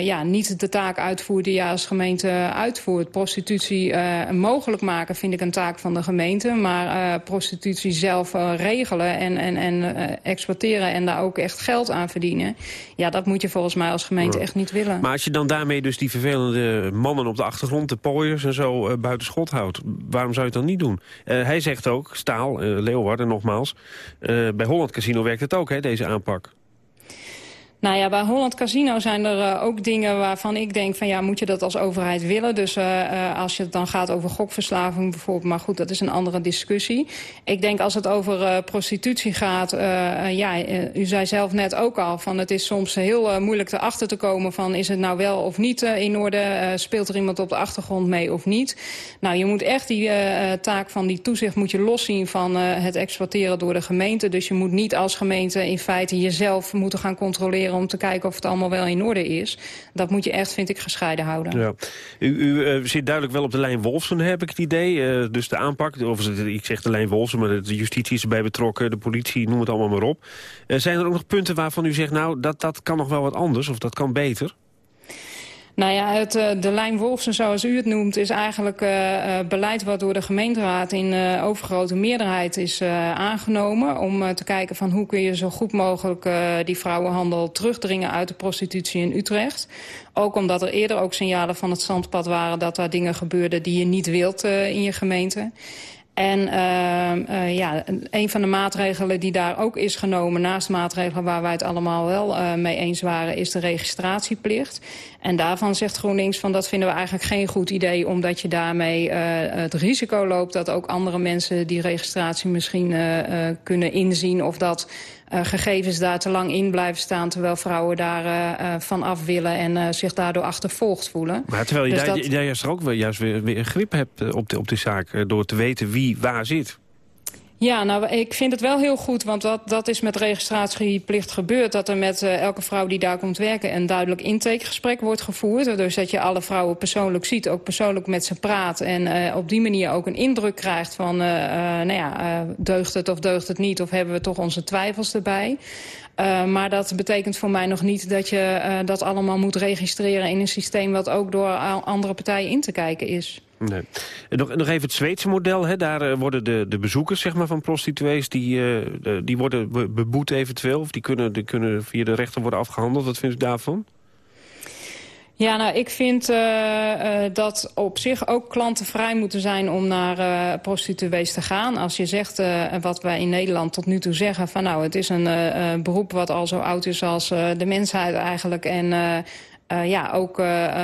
[SPEAKER 21] ja, niet de taak uitvoert die je als gemeente uitvoert. Prostitutie mogelijk maken vind ik een taak van de gemeente. Maar prostitutie zelf regelen en, en, en exploiteren en daar ook echt geld aan verdienen. Ja, dat moet je volgens mij als gemeente echt niet willen.
[SPEAKER 2] Maar als je dan daarmee dus die vervelende mannen op de achtergrond, de pooiers en zo, buiten schot houdt. Waarom zou je het dan niet doen? hij zegt ook, Staal, Leeuwarden nogmaals, bij Holland Casino werkt het ook, hè, deze aanpak.
[SPEAKER 21] Nou ja, bij Holland Casino zijn er uh, ook dingen waarvan ik denk van ja, moet je dat als overheid willen? Dus uh, uh, als je het dan gaat over gokverslaving bijvoorbeeld, maar goed, dat is een andere discussie. Ik denk als het over prostitutie gaat, ja, u zei zelf net ook al van het is soms heel moeilijk erachter te komen van is het nou wel of niet in orde? speelt er iemand op de achtergrond mee of niet? Nou, je moet echt die taak van die toezicht moet je loszien van het exploiteren door de gemeente. Dus je moet niet als gemeente in feite jezelf moeten gaan controleren om te kijken of het allemaal wel in orde is. Dat moet je echt, vind ik, gescheiden houden.
[SPEAKER 2] Ja. U, u uh, zit duidelijk wel op de lijn Wolfsen, heb ik het idee. Uh, dus de aanpak, of ik zeg de lijn Wolfsen, maar de justitie is erbij betrokken, de politie, noem het allemaal maar op. Uh, zijn er ook nog punten waarvan u zegt, nou, dat, dat kan nog wel wat anders, of dat kan beter?
[SPEAKER 21] Nou ja, het, de lijn Wolfsen, zoals u het noemt, is eigenlijk uh, beleid wat door de gemeenteraad in overgrote meerderheid is aangenomen. Om te kijken van hoe kun je zo goed mogelijk die vrouwenhandel terugdringen uit de prostitutie in Utrecht. Ook omdat er eerder ook signalen van het zandpad waren dat daar dingen gebeurden die je niet wilt in je gemeente. En uh, uh, ja, een van de maatregelen die daar ook is genomen... naast maatregelen waar wij het allemaal wel uh, mee eens waren... is de registratieplicht. En daarvan zegt GroenLinks van dat vinden we eigenlijk geen goed idee... omdat je daarmee het risico loopt dat ook andere mensen... die registratie misschien kunnen inzien of dat gegevens daar te lang in blijven staan... terwijl vrouwen daar uh, van af willen en zich daardoor achtervolgd voelen.
[SPEAKER 2] Maar terwijl je dus daar, dat... juist ook wel juist weer, weer grip hebt op, de, op die zaak... door te weten wie waar zit.
[SPEAKER 21] Ja, nou, ik vind het wel heel goed, want dat, dat is met registratieplicht gebeurd... dat er met uh, elke vrouw die daar komt werken een duidelijk intakegesprek wordt gevoerd. Dus dat je alle vrouwen persoonlijk ziet, ook persoonlijk met ze praat... en uh, op die manier ook een indruk krijgt van, uh, nou ja, deugt het of deugt het niet... of hebben we toch onze twijfels erbij. Maar dat betekent voor mij nog niet dat je dat allemaal moet registreren... in een systeem wat ook door andere partijen in te kijken is.
[SPEAKER 2] Nee. Nog, nog even het Zweedse model. Hè. Daar uh, worden de, de bezoekers zeg maar, van prostituees... die, die worden beboet eventueel. Of die kunnen, die kunnen via de rechter worden afgehandeld. Wat vindt u daarvan?
[SPEAKER 21] Ja, nou, ik vind uh, dat op zich ook klanten vrij moeten zijn om naar prostituees te gaan. Als je zegt, wat wij in Nederland tot nu toe zeggen... van nou, het is een beroep wat al zo oud is als de mensheid eigenlijk... en ja, ook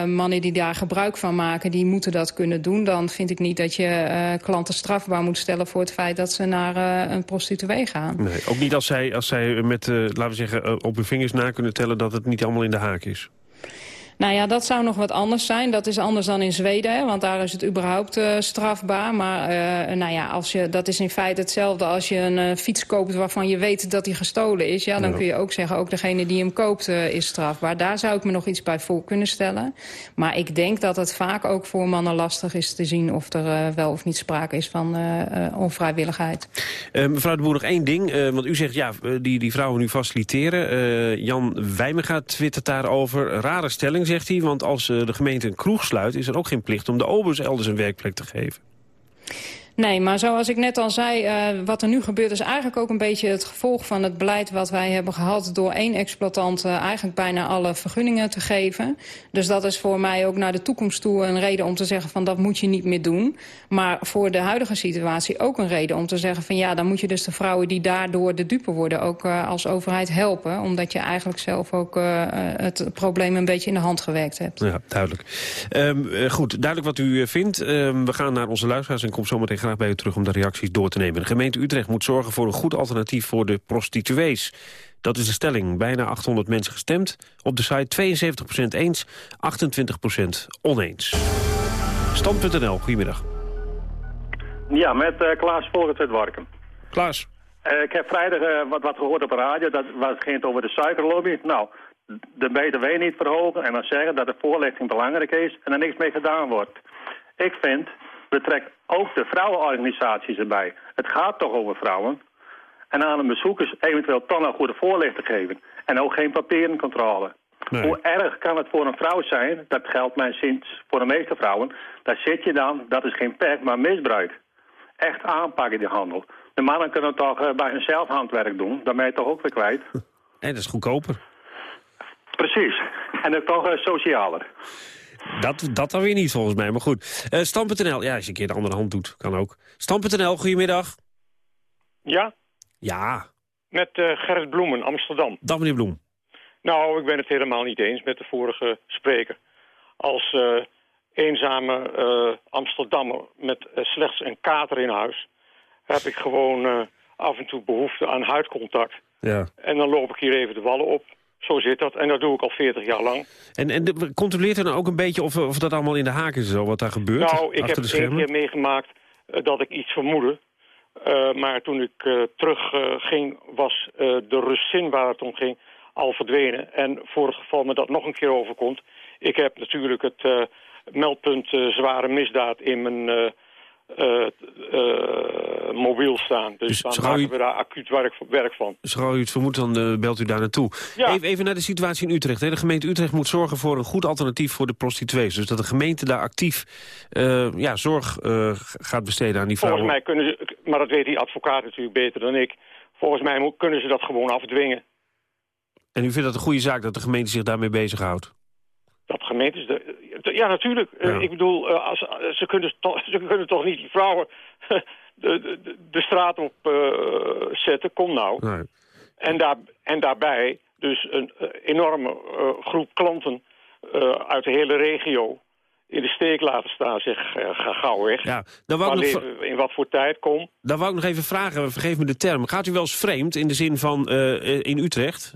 [SPEAKER 21] mannen die daar gebruik van maken, die moeten dat kunnen doen. Dan vind ik niet dat je klanten strafbaar moet stellen... voor het feit dat ze naar een prostituee gaan.
[SPEAKER 2] Nee, ook niet als zij, als zij met, laten we zeggen, op hun vingers na kunnen tellen... dat het niet allemaal in de haak is.
[SPEAKER 21] Nou ja, dat zou nog wat anders zijn. Dat is anders dan in Zweden, hè, want daar is het überhaupt uh, strafbaar. Maar uh, nou ja, als je, dat is in feite hetzelfde als je een uh, fiets koopt waarvan je weet dat die gestolen is. Ja, dan ja. kun je ook zeggen, ook degene die hem koopt is strafbaar. Daar zou ik me nog iets bij voor kunnen stellen. Maar ik denk dat het vaak ook voor mannen lastig is te zien of er wel of niet sprake is van onvrijwilligheid.
[SPEAKER 2] mevrouw de Boer, nog één ding. want u zegt, ja, die, die vrouwen nu faciliteren. Jan Wijmega twittert daarover. Rare stelling zegt hij, want als de gemeente een kroeg sluit... is er ook geen plicht om de obers elders een werkplek te geven.
[SPEAKER 21] Nee, maar zoals ik net al zei, uh, wat er nu gebeurt... is eigenlijk ook een beetje het gevolg van het beleid wat wij hebben gehad... door één exploitant uh, eigenlijk bijna alle vergunningen te geven. Dus dat is voor mij ook naar de toekomst toe een reden om te zeggen... van dat moet je niet meer doen. Maar voor de huidige situatie ook een reden om te zeggen van... ja, dan moet je dus de vrouwen die daardoor de dupe worden... ook uh, als overheid helpen. Omdat je eigenlijk zelf ook het probleem een beetje in de hand gewerkt hebt.
[SPEAKER 2] Ja, duidelijk. Um, goed, duidelijk wat u vindt. Um, we gaan naar onze luisteraars en kom zometeen graag bij u terug om de reacties door te nemen. De gemeente Utrecht moet zorgen voor een goed alternatief voor de prostituees. Dat is de stelling. Bijna 800 mensen gestemd. Op de site 72% eens, 28% oneens. Stand.nl, goedemiddag.
[SPEAKER 27] Ja, met uh, Klaas Volkert uit Warken.
[SPEAKER 2] Klaas.
[SPEAKER 27] Uh, ik heb vrijdag uh, wat, wat gehoord op de radio. Dat was, ging het over de suikerlobby. Nou, de BTW niet verhogen en dan zeggen dat de voorlichting belangrijk is en er niks mee gedaan wordt. Ik vind betrekt ook de vrouwenorganisaties erbij. Het gaat toch over vrouwen. En aan de bezoekers eventueel toch een goede voorlichting geven. En ook geen papierencontrole. Nee. Hoe erg kan het voor een vrouw zijn, dat geldt mij sinds voor de meeste vrouwen, daar zit je dan, dat is geen pech, maar misbruik. Echt aanpakken die handel. De mannen kunnen toch uh, bij hunzelf handwerk doen, dan ben je toch ook weer kwijt.
[SPEAKER 2] En dat is goedkoper.
[SPEAKER 27] Precies. En ook toch uh, socialer.
[SPEAKER 2] Dat, dat dan weer niet volgens mij, maar goed. Uh, Stam.nl, ja, als je een keer de andere hand doet, kan ook. Stam.nl, goedemiddag.
[SPEAKER 28] Ja?
[SPEAKER 2] Ja.
[SPEAKER 28] Met uh, Gerrit Bloemen, Amsterdam.
[SPEAKER 2] Dag meneer Bloem.
[SPEAKER 28] Nou, ik ben het helemaal niet eens met de vorige spreker. Als uh, eenzame Amsterdammer met slechts een kater in huis... heb ik gewoon af en toe behoefte aan huidcontact.
[SPEAKER 2] Ja.
[SPEAKER 28] En dan loop ik hier even de wallen op. Zo zit dat. En dat doe ik al 40 jaar lang.
[SPEAKER 2] En, en de, controleert u dan ook een beetje of, of dat allemaal in de haak is zo, wat daar gebeurt?
[SPEAKER 28] Nou, ik heb één keer meegemaakt uh, dat ik iets vermoedde. Uh, maar toen ik uh, terug ging, was de rustzin waar het om ging al verdwenen. En voor het geval me dat nog een keer overkomt... ik heb natuurlijk het meldpunt zware misdaad in mijn... Uh, uh, mobiel staan. Dus, dus dan maken u, we daar acuut werk, werk van.
[SPEAKER 2] Zodra u het vermoedt, dan uh, belt u daar naartoe.
[SPEAKER 28] Ja.
[SPEAKER 2] Even, even naar de situatie in Utrecht. Hè. De gemeente Utrecht moet zorgen voor een goed alternatief voor de prostituees. Dus dat de gemeente daar actief ja, zorg gaat besteden aan die vrouwen.
[SPEAKER 28] Volgens mij kunnen ze, maar dat weet die advocaat natuurlijk beter dan ik. Volgens mij kunnen ze dat gewoon afdwingen.
[SPEAKER 2] En u vindt dat een goede zaak dat de gemeente zich daarmee bezighoudt?
[SPEAKER 28] Dat gemeentes... De, ja, natuurlijk. Ja. Uh, ik bedoel, uh, als, ze, kunnen toch, ze kunnen toch niet die vrouwen de, de, de straat op uh, zetten. Kom nou.
[SPEAKER 2] Nee.
[SPEAKER 28] En, daar, en daarbij dus een enorme groep klanten uit de hele regio in de steek laten staan. Zeg, ga gauw weg.
[SPEAKER 2] Ja, dan wou ik nog...
[SPEAKER 28] In wat voor tijd kom.
[SPEAKER 2] Dan wou ik nog even vragen, vergeef me de term. Gaat u wel eens vreemd in de zin van in Utrecht?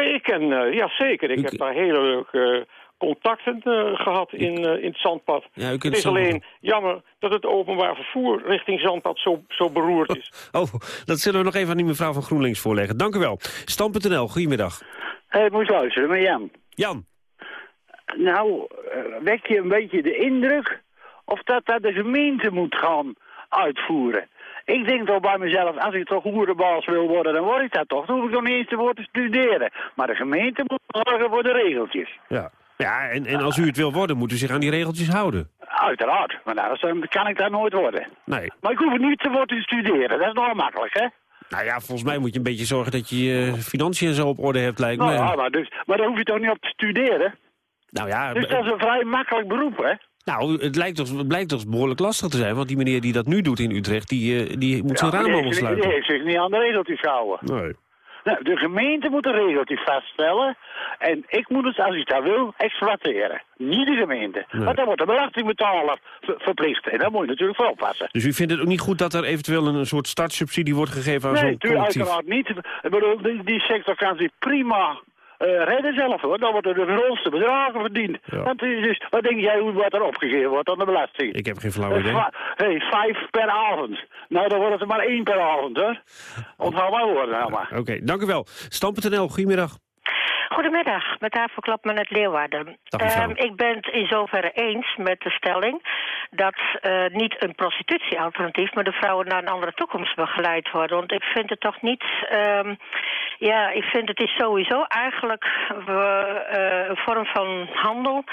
[SPEAKER 28] Ik ken, ja zeker. Ik u... heb daar hele leuke contacten eh, gehad in, eh, in het zandpad.
[SPEAKER 2] Ja, u kunt
[SPEAKER 28] het is alleen jammer dat het openbaar vervoer richting zandpad zo, zo beroerd is.
[SPEAKER 2] Oh, dat zullen we nog even aan die mevrouw van GroenLinks voorleggen. Dank u wel. Stam.nl, goedemiddag.
[SPEAKER 29] Hé, moet luisteren, maar Jan.
[SPEAKER 2] Jan.
[SPEAKER 29] Nou, eh, wek je een beetje de indruk of dat dat de gemeente moet gaan uitvoeren. Ik denk toch bij mezelf, als ik toch hoerenbaas wil worden, dan word ik dat toch. Dan hoef ik toch niet eens te worden studeren. Maar de gemeente moet zorgen voor de regeltjes.
[SPEAKER 2] Ja, ja en, en als u het wil worden, moet u zich aan die regeltjes houden.
[SPEAKER 29] Uiteraard, maar anders dan kan ik daar nooit worden.
[SPEAKER 2] Nee.
[SPEAKER 29] Maar ik hoef niet te worden studeren, dat is nog makkelijk, hè?
[SPEAKER 2] Nou ja, volgens mij moet je een beetje zorgen dat je je financiën zo op orde hebt, lijkt me.
[SPEAKER 29] Nou ja, maar, dus, maar daar hoef je toch niet op te studeren?
[SPEAKER 2] Nou ja,
[SPEAKER 29] Dus dat is een vrij makkelijk beroep, hè?
[SPEAKER 2] Nou, het, lijkt toch, het blijkt toch behoorlijk lastig te zijn. Want die meneer die dat nu doet in Utrecht, die, eh, die moet zijn raam allemaal
[SPEAKER 29] zich-
[SPEAKER 2] sluiten.
[SPEAKER 29] Die heeft zich niet aan de regeltjes gehouden.
[SPEAKER 2] Nee.
[SPEAKER 29] Nou, de gemeente moet de regeltjes vaststellen. En ik moet het, als ik dat wil, exploiteren. Niet de gemeente.
[SPEAKER 2] Nee.
[SPEAKER 29] Want dan wordt de belastingbetaler ver- verplicht. En daar moet je natuurlijk voor oppassen.
[SPEAKER 2] Dus u vindt het ook niet goed dat er eventueel een, een soort startsubsidie wordt gegeven aan
[SPEAKER 29] nee,
[SPEAKER 2] zo'n
[SPEAKER 29] natuurlijk
[SPEAKER 2] collectief?
[SPEAKER 29] uiteraard niet. Ik bedoel, die, die sector kan zich prima redden zelf hoor. Dan worden de grootste bedragen verdiend. Want het is dus, wat denk jij hoe wat er opgegeven wordt aan de belasting?
[SPEAKER 2] Ik heb geen flauw
[SPEAKER 29] Eh,
[SPEAKER 2] idee.
[SPEAKER 29] hey, vijf per avond. Nou, dan wordt het er maar één per avond hoor. Onthoud maar woorden nou maar.
[SPEAKER 2] Oké, dank u wel. Stam.nl, goedemiddag.
[SPEAKER 30] Goedemiddag, met Havenklapman uit Leeuwarden.
[SPEAKER 2] Dag, mevrouw.
[SPEAKER 30] Ehm, ik ben het in zoverre eens met de stelling dat eh, niet een prostitutiealternatief, maar de vrouwen naar een andere toekomst begeleid worden. Want ik vind het toch niet. ehm, ja, ik vind het is sowieso eigenlijk eh, een vorm van handel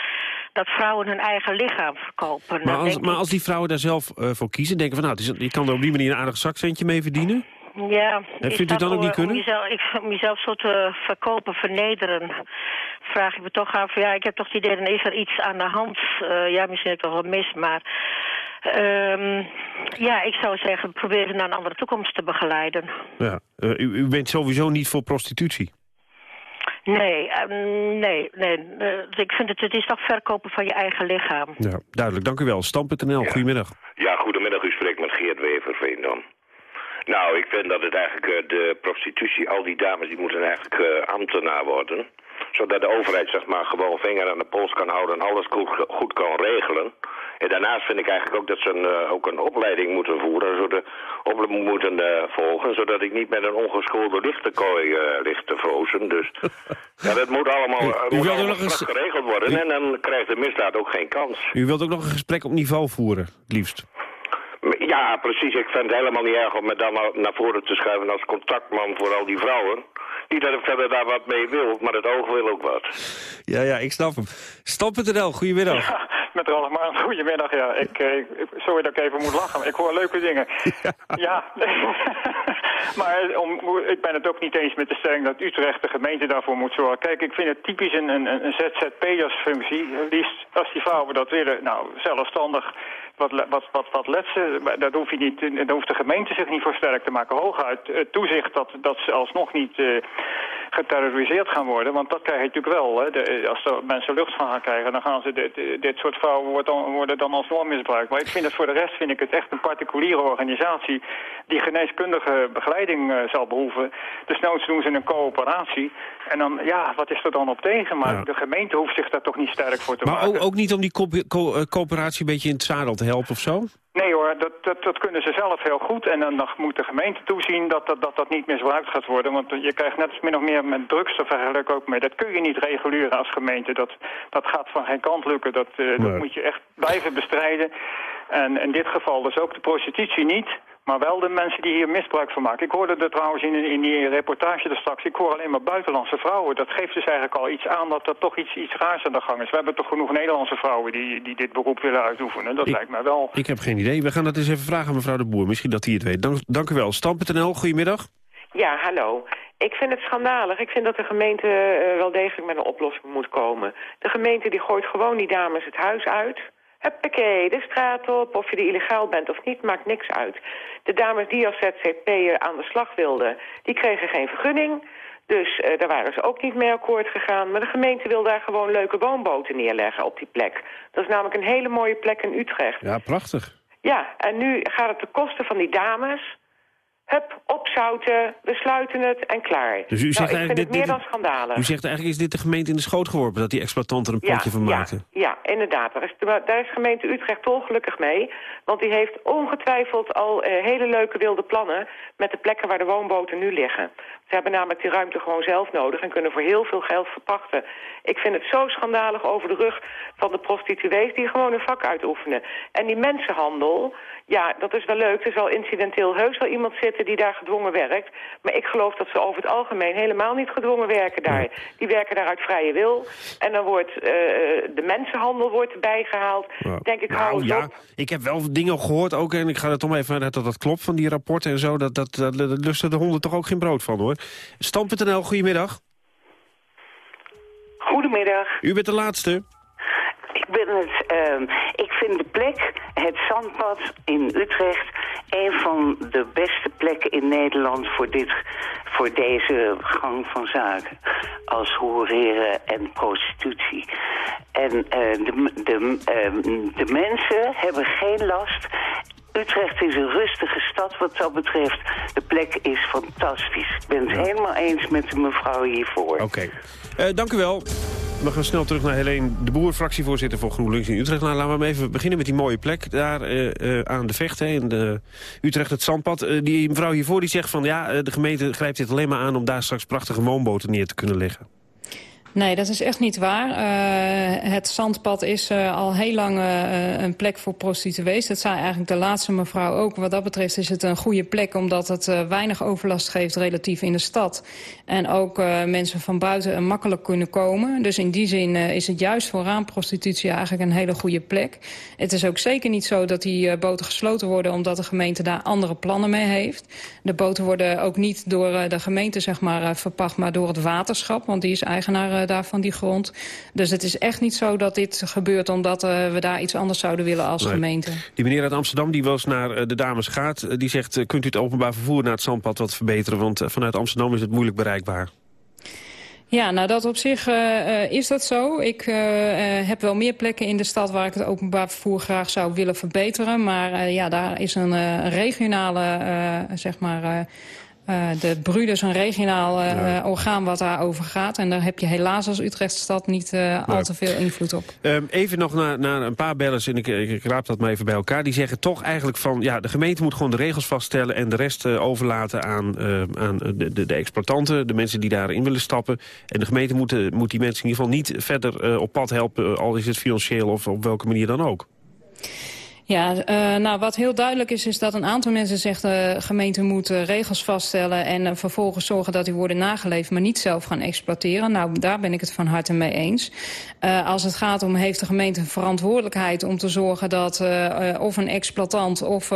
[SPEAKER 30] dat vrouwen hun eigen lichaam verkopen.
[SPEAKER 2] Maar
[SPEAKER 30] Dan
[SPEAKER 2] als, maar als die vrouwen daar zelf eh, voor kiezen, denken van nou, het is, je kan er op die manier een aardig zakcentje mee verdienen?
[SPEAKER 30] Ja,
[SPEAKER 2] Vindt
[SPEAKER 30] is
[SPEAKER 2] u
[SPEAKER 30] dat
[SPEAKER 2] dan ook
[SPEAKER 30] om-
[SPEAKER 2] niet kunnen?
[SPEAKER 30] Om jezelf, ik, om jezelf zo te verkopen, vernederen, vraag ik me toch af. Ja, ik heb toch het idee, dan is er iets aan de hand. Eh, ja, misschien heb ik toch wel mis, maar... ehm, ja, ik zou zeggen, probeer ze naar een andere toekomst te begeleiden.
[SPEAKER 2] Ja. Eh, u, u bent sowieso niet voor prostitutie.
[SPEAKER 30] Nee, ehm, nee, nee. eh, ik vind het, het is toch verkopen van je eigen lichaam.
[SPEAKER 2] Ja, duidelijk. Dank u wel. Stam.nl, goedemiddag.
[SPEAKER 31] Ja, goedemiddag. U spreekt met Geert Weverveen dan. Nou, ik vind dat het eigenlijk eh, de prostitutie, al die dames, die moeten eigenlijk eh, ambtenaar worden. Zodat de overheid zeg maar gewoon vinger aan de pols kan houden en alles goed, goed kan regelen. En daarnaast vind ik eigenlijk ook dat ze een, eh, ook een opleiding moeten voeren, zo de opleiding moeten volgen, zodat ik niet met een ongeschoolde lichtenkooi eh ligt te frozen. Dus ja, dat moet allemaal,
[SPEAKER 2] u
[SPEAKER 31] moet
[SPEAKER 2] wilde
[SPEAKER 31] allemaal
[SPEAKER 2] nog eens-
[SPEAKER 31] strak geregeld worden en dan krijgt de misdaad ook geen kans.
[SPEAKER 2] U wilt ook nog een gesprek op niveau voeren, het liefst.
[SPEAKER 31] Ja, precies. Ik vind het helemaal niet erg om me dan naar- naar voren te schuiven als contactman voor al die vrouwen. Niet dat ik verder daar wat mee wil, maar het oog wil ook wat.
[SPEAKER 2] Ja, ja, ik snap hem. Stam.nl, goedemiddag.
[SPEAKER 24] Met Ralf Maan, goedemiddag. Ja, ik, eh, ik- sorry dat ik even moet lachen. Ik hoor leuke dingen. Ja, maar om, ik ben het ook niet eens met de stelling dat Utrecht de gemeente daarvoor moet zorgen. Kijk, ik vind het typisch een, een, een ZZP'ersfunctie. Liefst als die vrouwen dat willen, nou, zelfstandig wat, wat, wat, wat letsen. Daar, hoef je niet, daar hoeft de gemeente zich niet voor sterk te maken. Hooguit het toezicht dat, dat ze alsnog niet eh, geterroriseerd gaan worden. Want dat krijg je natuurlijk wel. Hè. De, als er mensen lucht van gaan krijgen, dan gaan ze dit, dit soort vrouwen wordt dan, worden dan alsnog misbruikt. Maar ik vind het voor de rest vind ik het echt een particuliere organisatie die geneeskundige begeleiding eh, zal behoeven. Desnoods doen ze een coöperatie. En dan, ja, wat is er dan op tegen? Maar de gemeente hoeft zich daar toch niet sterk voor te
[SPEAKER 2] Maar
[SPEAKER 24] maken.
[SPEAKER 2] ook, ook niet om die co- co- eh, coöperatie een beetje in het zadel te helpen of zo?
[SPEAKER 24] Nee hoor, dat, dat, dat kunnen ze zelf heel goed. En dan, dan moet de gemeente toezien dat dat, dat dat niet misbruikt gaat worden. Want je krijgt net als min of meer met drugs te vergelijken ook mee. Dat kun je niet reguleren als gemeente. Dat, dat gaat van geen kant lukken. Dat, eh, dat moet je echt blijven bestrijden. En in dit geval dus ook de prostitutie niet. Maar wel de mensen die hier misbruik van maken. Ik hoorde er trouwens in, in die reportage er straks. Ik hoor alleen maar buitenlandse vrouwen. Dat geeft dus eigenlijk al iets aan dat er toch iets, iets raars aan de gang is. We hebben toch genoeg Nederlandse vrouwen die, die dit beroep willen uitoefenen. Dat
[SPEAKER 2] Ik-
[SPEAKER 24] lijkt mij wel.
[SPEAKER 2] Ik heb geen idee. We gaan dat eens even vragen aan mevrouw de Boer. Misschien dat hij het weet. Dank, dank u wel. Stam.nl, goedemiddag.
[SPEAKER 32] Ja, hallo. Ik vind het schandalig. Ik vind dat de gemeente eh, wel degelijk met een oplossing moet komen. De gemeente die gooit gewoon die dames het huis uit. Huppakee, de straat op. Of je er illegaal bent of niet, maakt niks uit. De dames die als ZZP'er aan de slag wilden, die kregen geen vergunning. Dus eh, daar waren ze ook niet mee akkoord gegaan. Maar de gemeente wil daar gewoon leuke woonboten neerleggen op die plek. Dat is namelijk een hele mooie plek in Utrecht.
[SPEAKER 2] Ja, prachtig.
[SPEAKER 32] Ja, en nu gaat het ten koste van die dames. Hup, opzouten, we sluiten het en klaar.
[SPEAKER 2] Dus u
[SPEAKER 32] nou,
[SPEAKER 2] zegt
[SPEAKER 32] ik
[SPEAKER 2] eigenlijk
[SPEAKER 32] vind
[SPEAKER 2] dit-
[SPEAKER 32] meer
[SPEAKER 2] dit-
[SPEAKER 32] dan schandalig.
[SPEAKER 2] U zegt eigenlijk, is dit de gemeente in de schoot geworpen... dat die exploitant er een potje van maakte?
[SPEAKER 32] Ja, inderdaad. Daar is, de- daar is gemeente Utrecht dolgelukkig mee. Want die heeft ongetwijfeld al eh, hele leuke wilde plannen... met de plekken waar de woonboten nu liggen. Ze hebben namelijk die ruimte gewoon zelf nodig... en kunnen voor heel veel geld verpachten. Ik vind het zo schandalig over de rug van de prostituees... die gewoon hun vak uitoefenen. En die mensenhandel... Ja, dat is wel leuk. Er zal incidenteel heus wel iemand zitten die daar gedwongen werkt. Maar ik geloof dat ze over het algemeen helemaal niet gedwongen werken daar. Die werken daar uit vrije wil. En dan wordt eh, de mensenhandel wordt erbij gehaald. Denk ik,
[SPEAKER 2] Nou ja,
[SPEAKER 32] op.
[SPEAKER 2] ik heb wel dingen gehoord ook, en ik ga er toch even vanuit dat dat klopt van die rapporten en zo. Dat, dat, dat, dat lusten de honden toch ook geen brood van, hoor. Stand.nl, goedemiddag.
[SPEAKER 33] Goedemiddag.
[SPEAKER 2] U bent de laatste.
[SPEAKER 33] Ik, ben het, ehm, ik vind de plek, het zandpad in Utrecht, een van de beste plekken in Nederland voor, dit, voor deze gang van zaken. Als hoereren en prostitutie. En eh, de, de, ehm, de mensen hebben geen last. Utrecht is een rustige stad wat dat betreft. De plek is fantastisch. Ik ben het helemaal eens met de mevrouw hiervoor.
[SPEAKER 2] Oké. Eh, dank u wel. We gaan snel terug naar Helene de Boer, fractievoorzitter voor GroenLinks in Utrecht. Nou, laten we maar even beginnen met die mooie plek daar eh, eh, aan de vecht, hè, in de Utrecht, het Zandpad. Die mevrouw hiervoor die zegt van ja, de gemeente grijpt dit alleen maar aan om daar straks prachtige woonboten neer te kunnen leggen.
[SPEAKER 21] Nee, dat is echt niet waar. Eh, het zandpad is eh, al heel lang eh, een plek voor prostituees. Dat zei eigenlijk de laatste mevrouw ook. Wat dat betreft is het een goede plek... omdat het weinig overlast geeft relatief in de stad. En ook eh, mensen van buiten makkelijk kunnen komen. Dus in die zin eh, is het juist voor raamprostitutie eigenlijk een hele goede plek. Het is ook zeker niet zo dat die eh, boten gesloten worden... omdat de gemeente daar andere plannen mee heeft. De boten worden ook niet door de gemeente zeg maar, verpacht... maar door het waterschap, want die is eigenaar eh, daarvan, die grond. Dus het is echt niet zo dat dit gebeurt... omdat we daar iets anders zouden willen als
[SPEAKER 2] Nee.
[SPEAKER 21] gemeente.
[SPEAKER 2] Die meneer uit Amsterdam die was naar de Dames gaat. die zegt, kunt u het openbaar vervoer naar het Zandpad wat verbeteren? Want vanuit Amsterdam is het moeilijk
[SPEAKER 21] Ja, nou dat op zich eh, eh, is dat zo. Ik eh, heb wel meer plekken in de stad waar ik het openbaar vervoer graag zou willen verbeteren. Maar ja, daar is een regionale, zeg maar... eh, de Brude is een regionaal eh, eh, orgaan wat daarover gaat. En daar heb je helaas als Utrechtstad niet al te veel invloed op.
[SPEAKER 2] Ehm, even nog naar, naar een paar bellers, en ik, ik, ik raap dat maar even bij elkaar. Die zeggen toch eigenlijk van, ja, de gemeente moet gewoon de regels vaststellen... en de rest overlaten aan, aan de, de, de exploitanten, de mensen die daarin willen stappen. En de gemeente moet, moet die mensen in ieder geval niet verder op pad helpen... al is het financieel of op welke manier dan ook.
[SPEAKER 21] Ja, eh, nou wat heel duidelijk is, is dat een aantal mensen zegt... de gemeente moet eh, regels vaststellen en eh, vervolgens zorgen dat die worden nageleefd... maar niet zelf gaan exploiteren. Nou, daar ben ik het van harte mee eens. Als het gaat om, heeft de gemeente een verantwoordelijkheid om te zorgen... dat of een exploitant of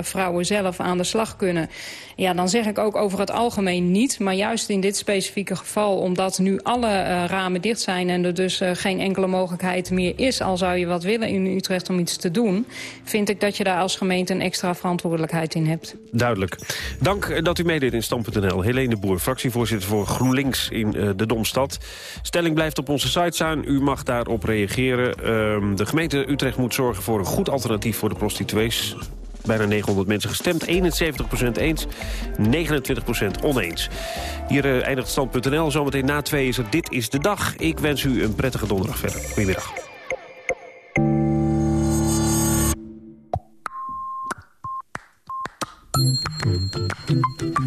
[SPEAKER 21] vrouwen zelf aan de slag kunnen... Ja, dan zeg ik ook over het algemeen niet. Maar juist in dit specifieke geval, omdat nu alle ramen dicht zijn... en er dus geen enkele mogelijkheid meer is... al zou je wat willen in Utrecht om iets te doen... vind ik dat je daar als gemeente een extra verantwoordelijkheid in hebt.
[SPEAKER 2] Duidelijk. Dank eh, dat u meedeed in Stam.nl. Helene Boer, fractievoorzitter voor GroenLinks in eh, de Domstad. Stelling blijft op onze site staan. U mag daarop reageren. Ehm, de gemeente Utrecht moet zorgen voor een goed alternatief voor de prostituees. Bijna 900 mensen gestemd. 71% eens, 29% oneens. Hier eh, eindigt stand.nl. Zometeen na twee is het Dit is de Dag. Ik wens u een prettige donderdag verder. Goedemiddag.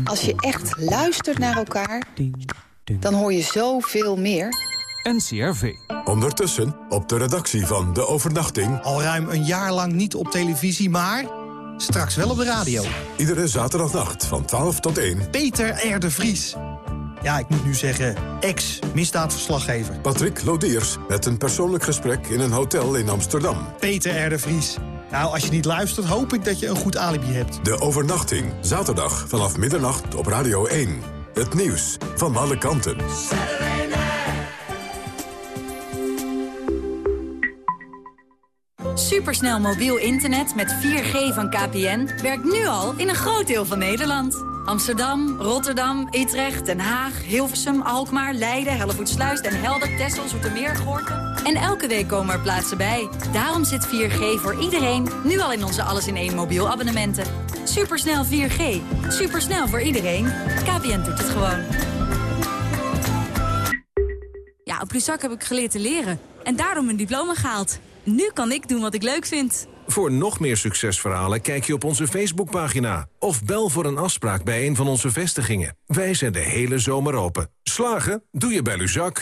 [SPEAKER 34] Als je echt luistert naar elkaar, dan hoor je zoveel meer.
[SPEAKER 1] NCRV. Ondertussen op de redactie van De Overnachting.
[SPEAKER 35] Al ruim een jaar lang niet op televisie, maar straks wel op de radio.
[SPEAKER 1] Iedere zaterdagnacht van 12 tot 1.
[SPEAKER 35] Peter R. de Vries. Ja, ik moet nu zeggen, ex-misdaadverslaggever.
[SPEAKER 1] Patrick Lodiers met een persoonlijk gesprek in een hotel in Amsterdam.
[SPEAKER 35] Peter R. de Vries. Nou, als je niet luistert, hoop ik dat je een goed alibi hebt.
[SPEAKER 1] De Overnachting. Zaterdag vanaf middernacht op Radio 1. Het nieuws van alle kanten.
[SPEAKER 27] Supersnel mobiel internet met 4G van KPN werkt nu al in een groot deel van Nederland. Amsterdam, Rotterdam, Utrecht, Den Haag, Hilversum, Alkmaar, Leiden, Hellevoetsluis, Den Helder, Texel, Zoetermeer, Gorkum. En elke week komen er plaatsen bij. Daarom zit 4G voor iedereen nu al in onze alles in één mobiel abonnementen. Supersnel 4G. Supersnel voor iedereen. KPN doet het gewoon.
[SPEAKER 36] Ja, op Luzak heb ik geleerd te leren. En daarom een diploma gehaald. Nu kan ik doen wat ik leuk vind.
[SPEAKER 37] Voor nog meer succesverhalen kijk je op onze Facebookpagina. Of bel voor een afspraak bij een van onze vestigingen. Wij zijn de hele zomer open. Slagen? Doe je bij Luzak.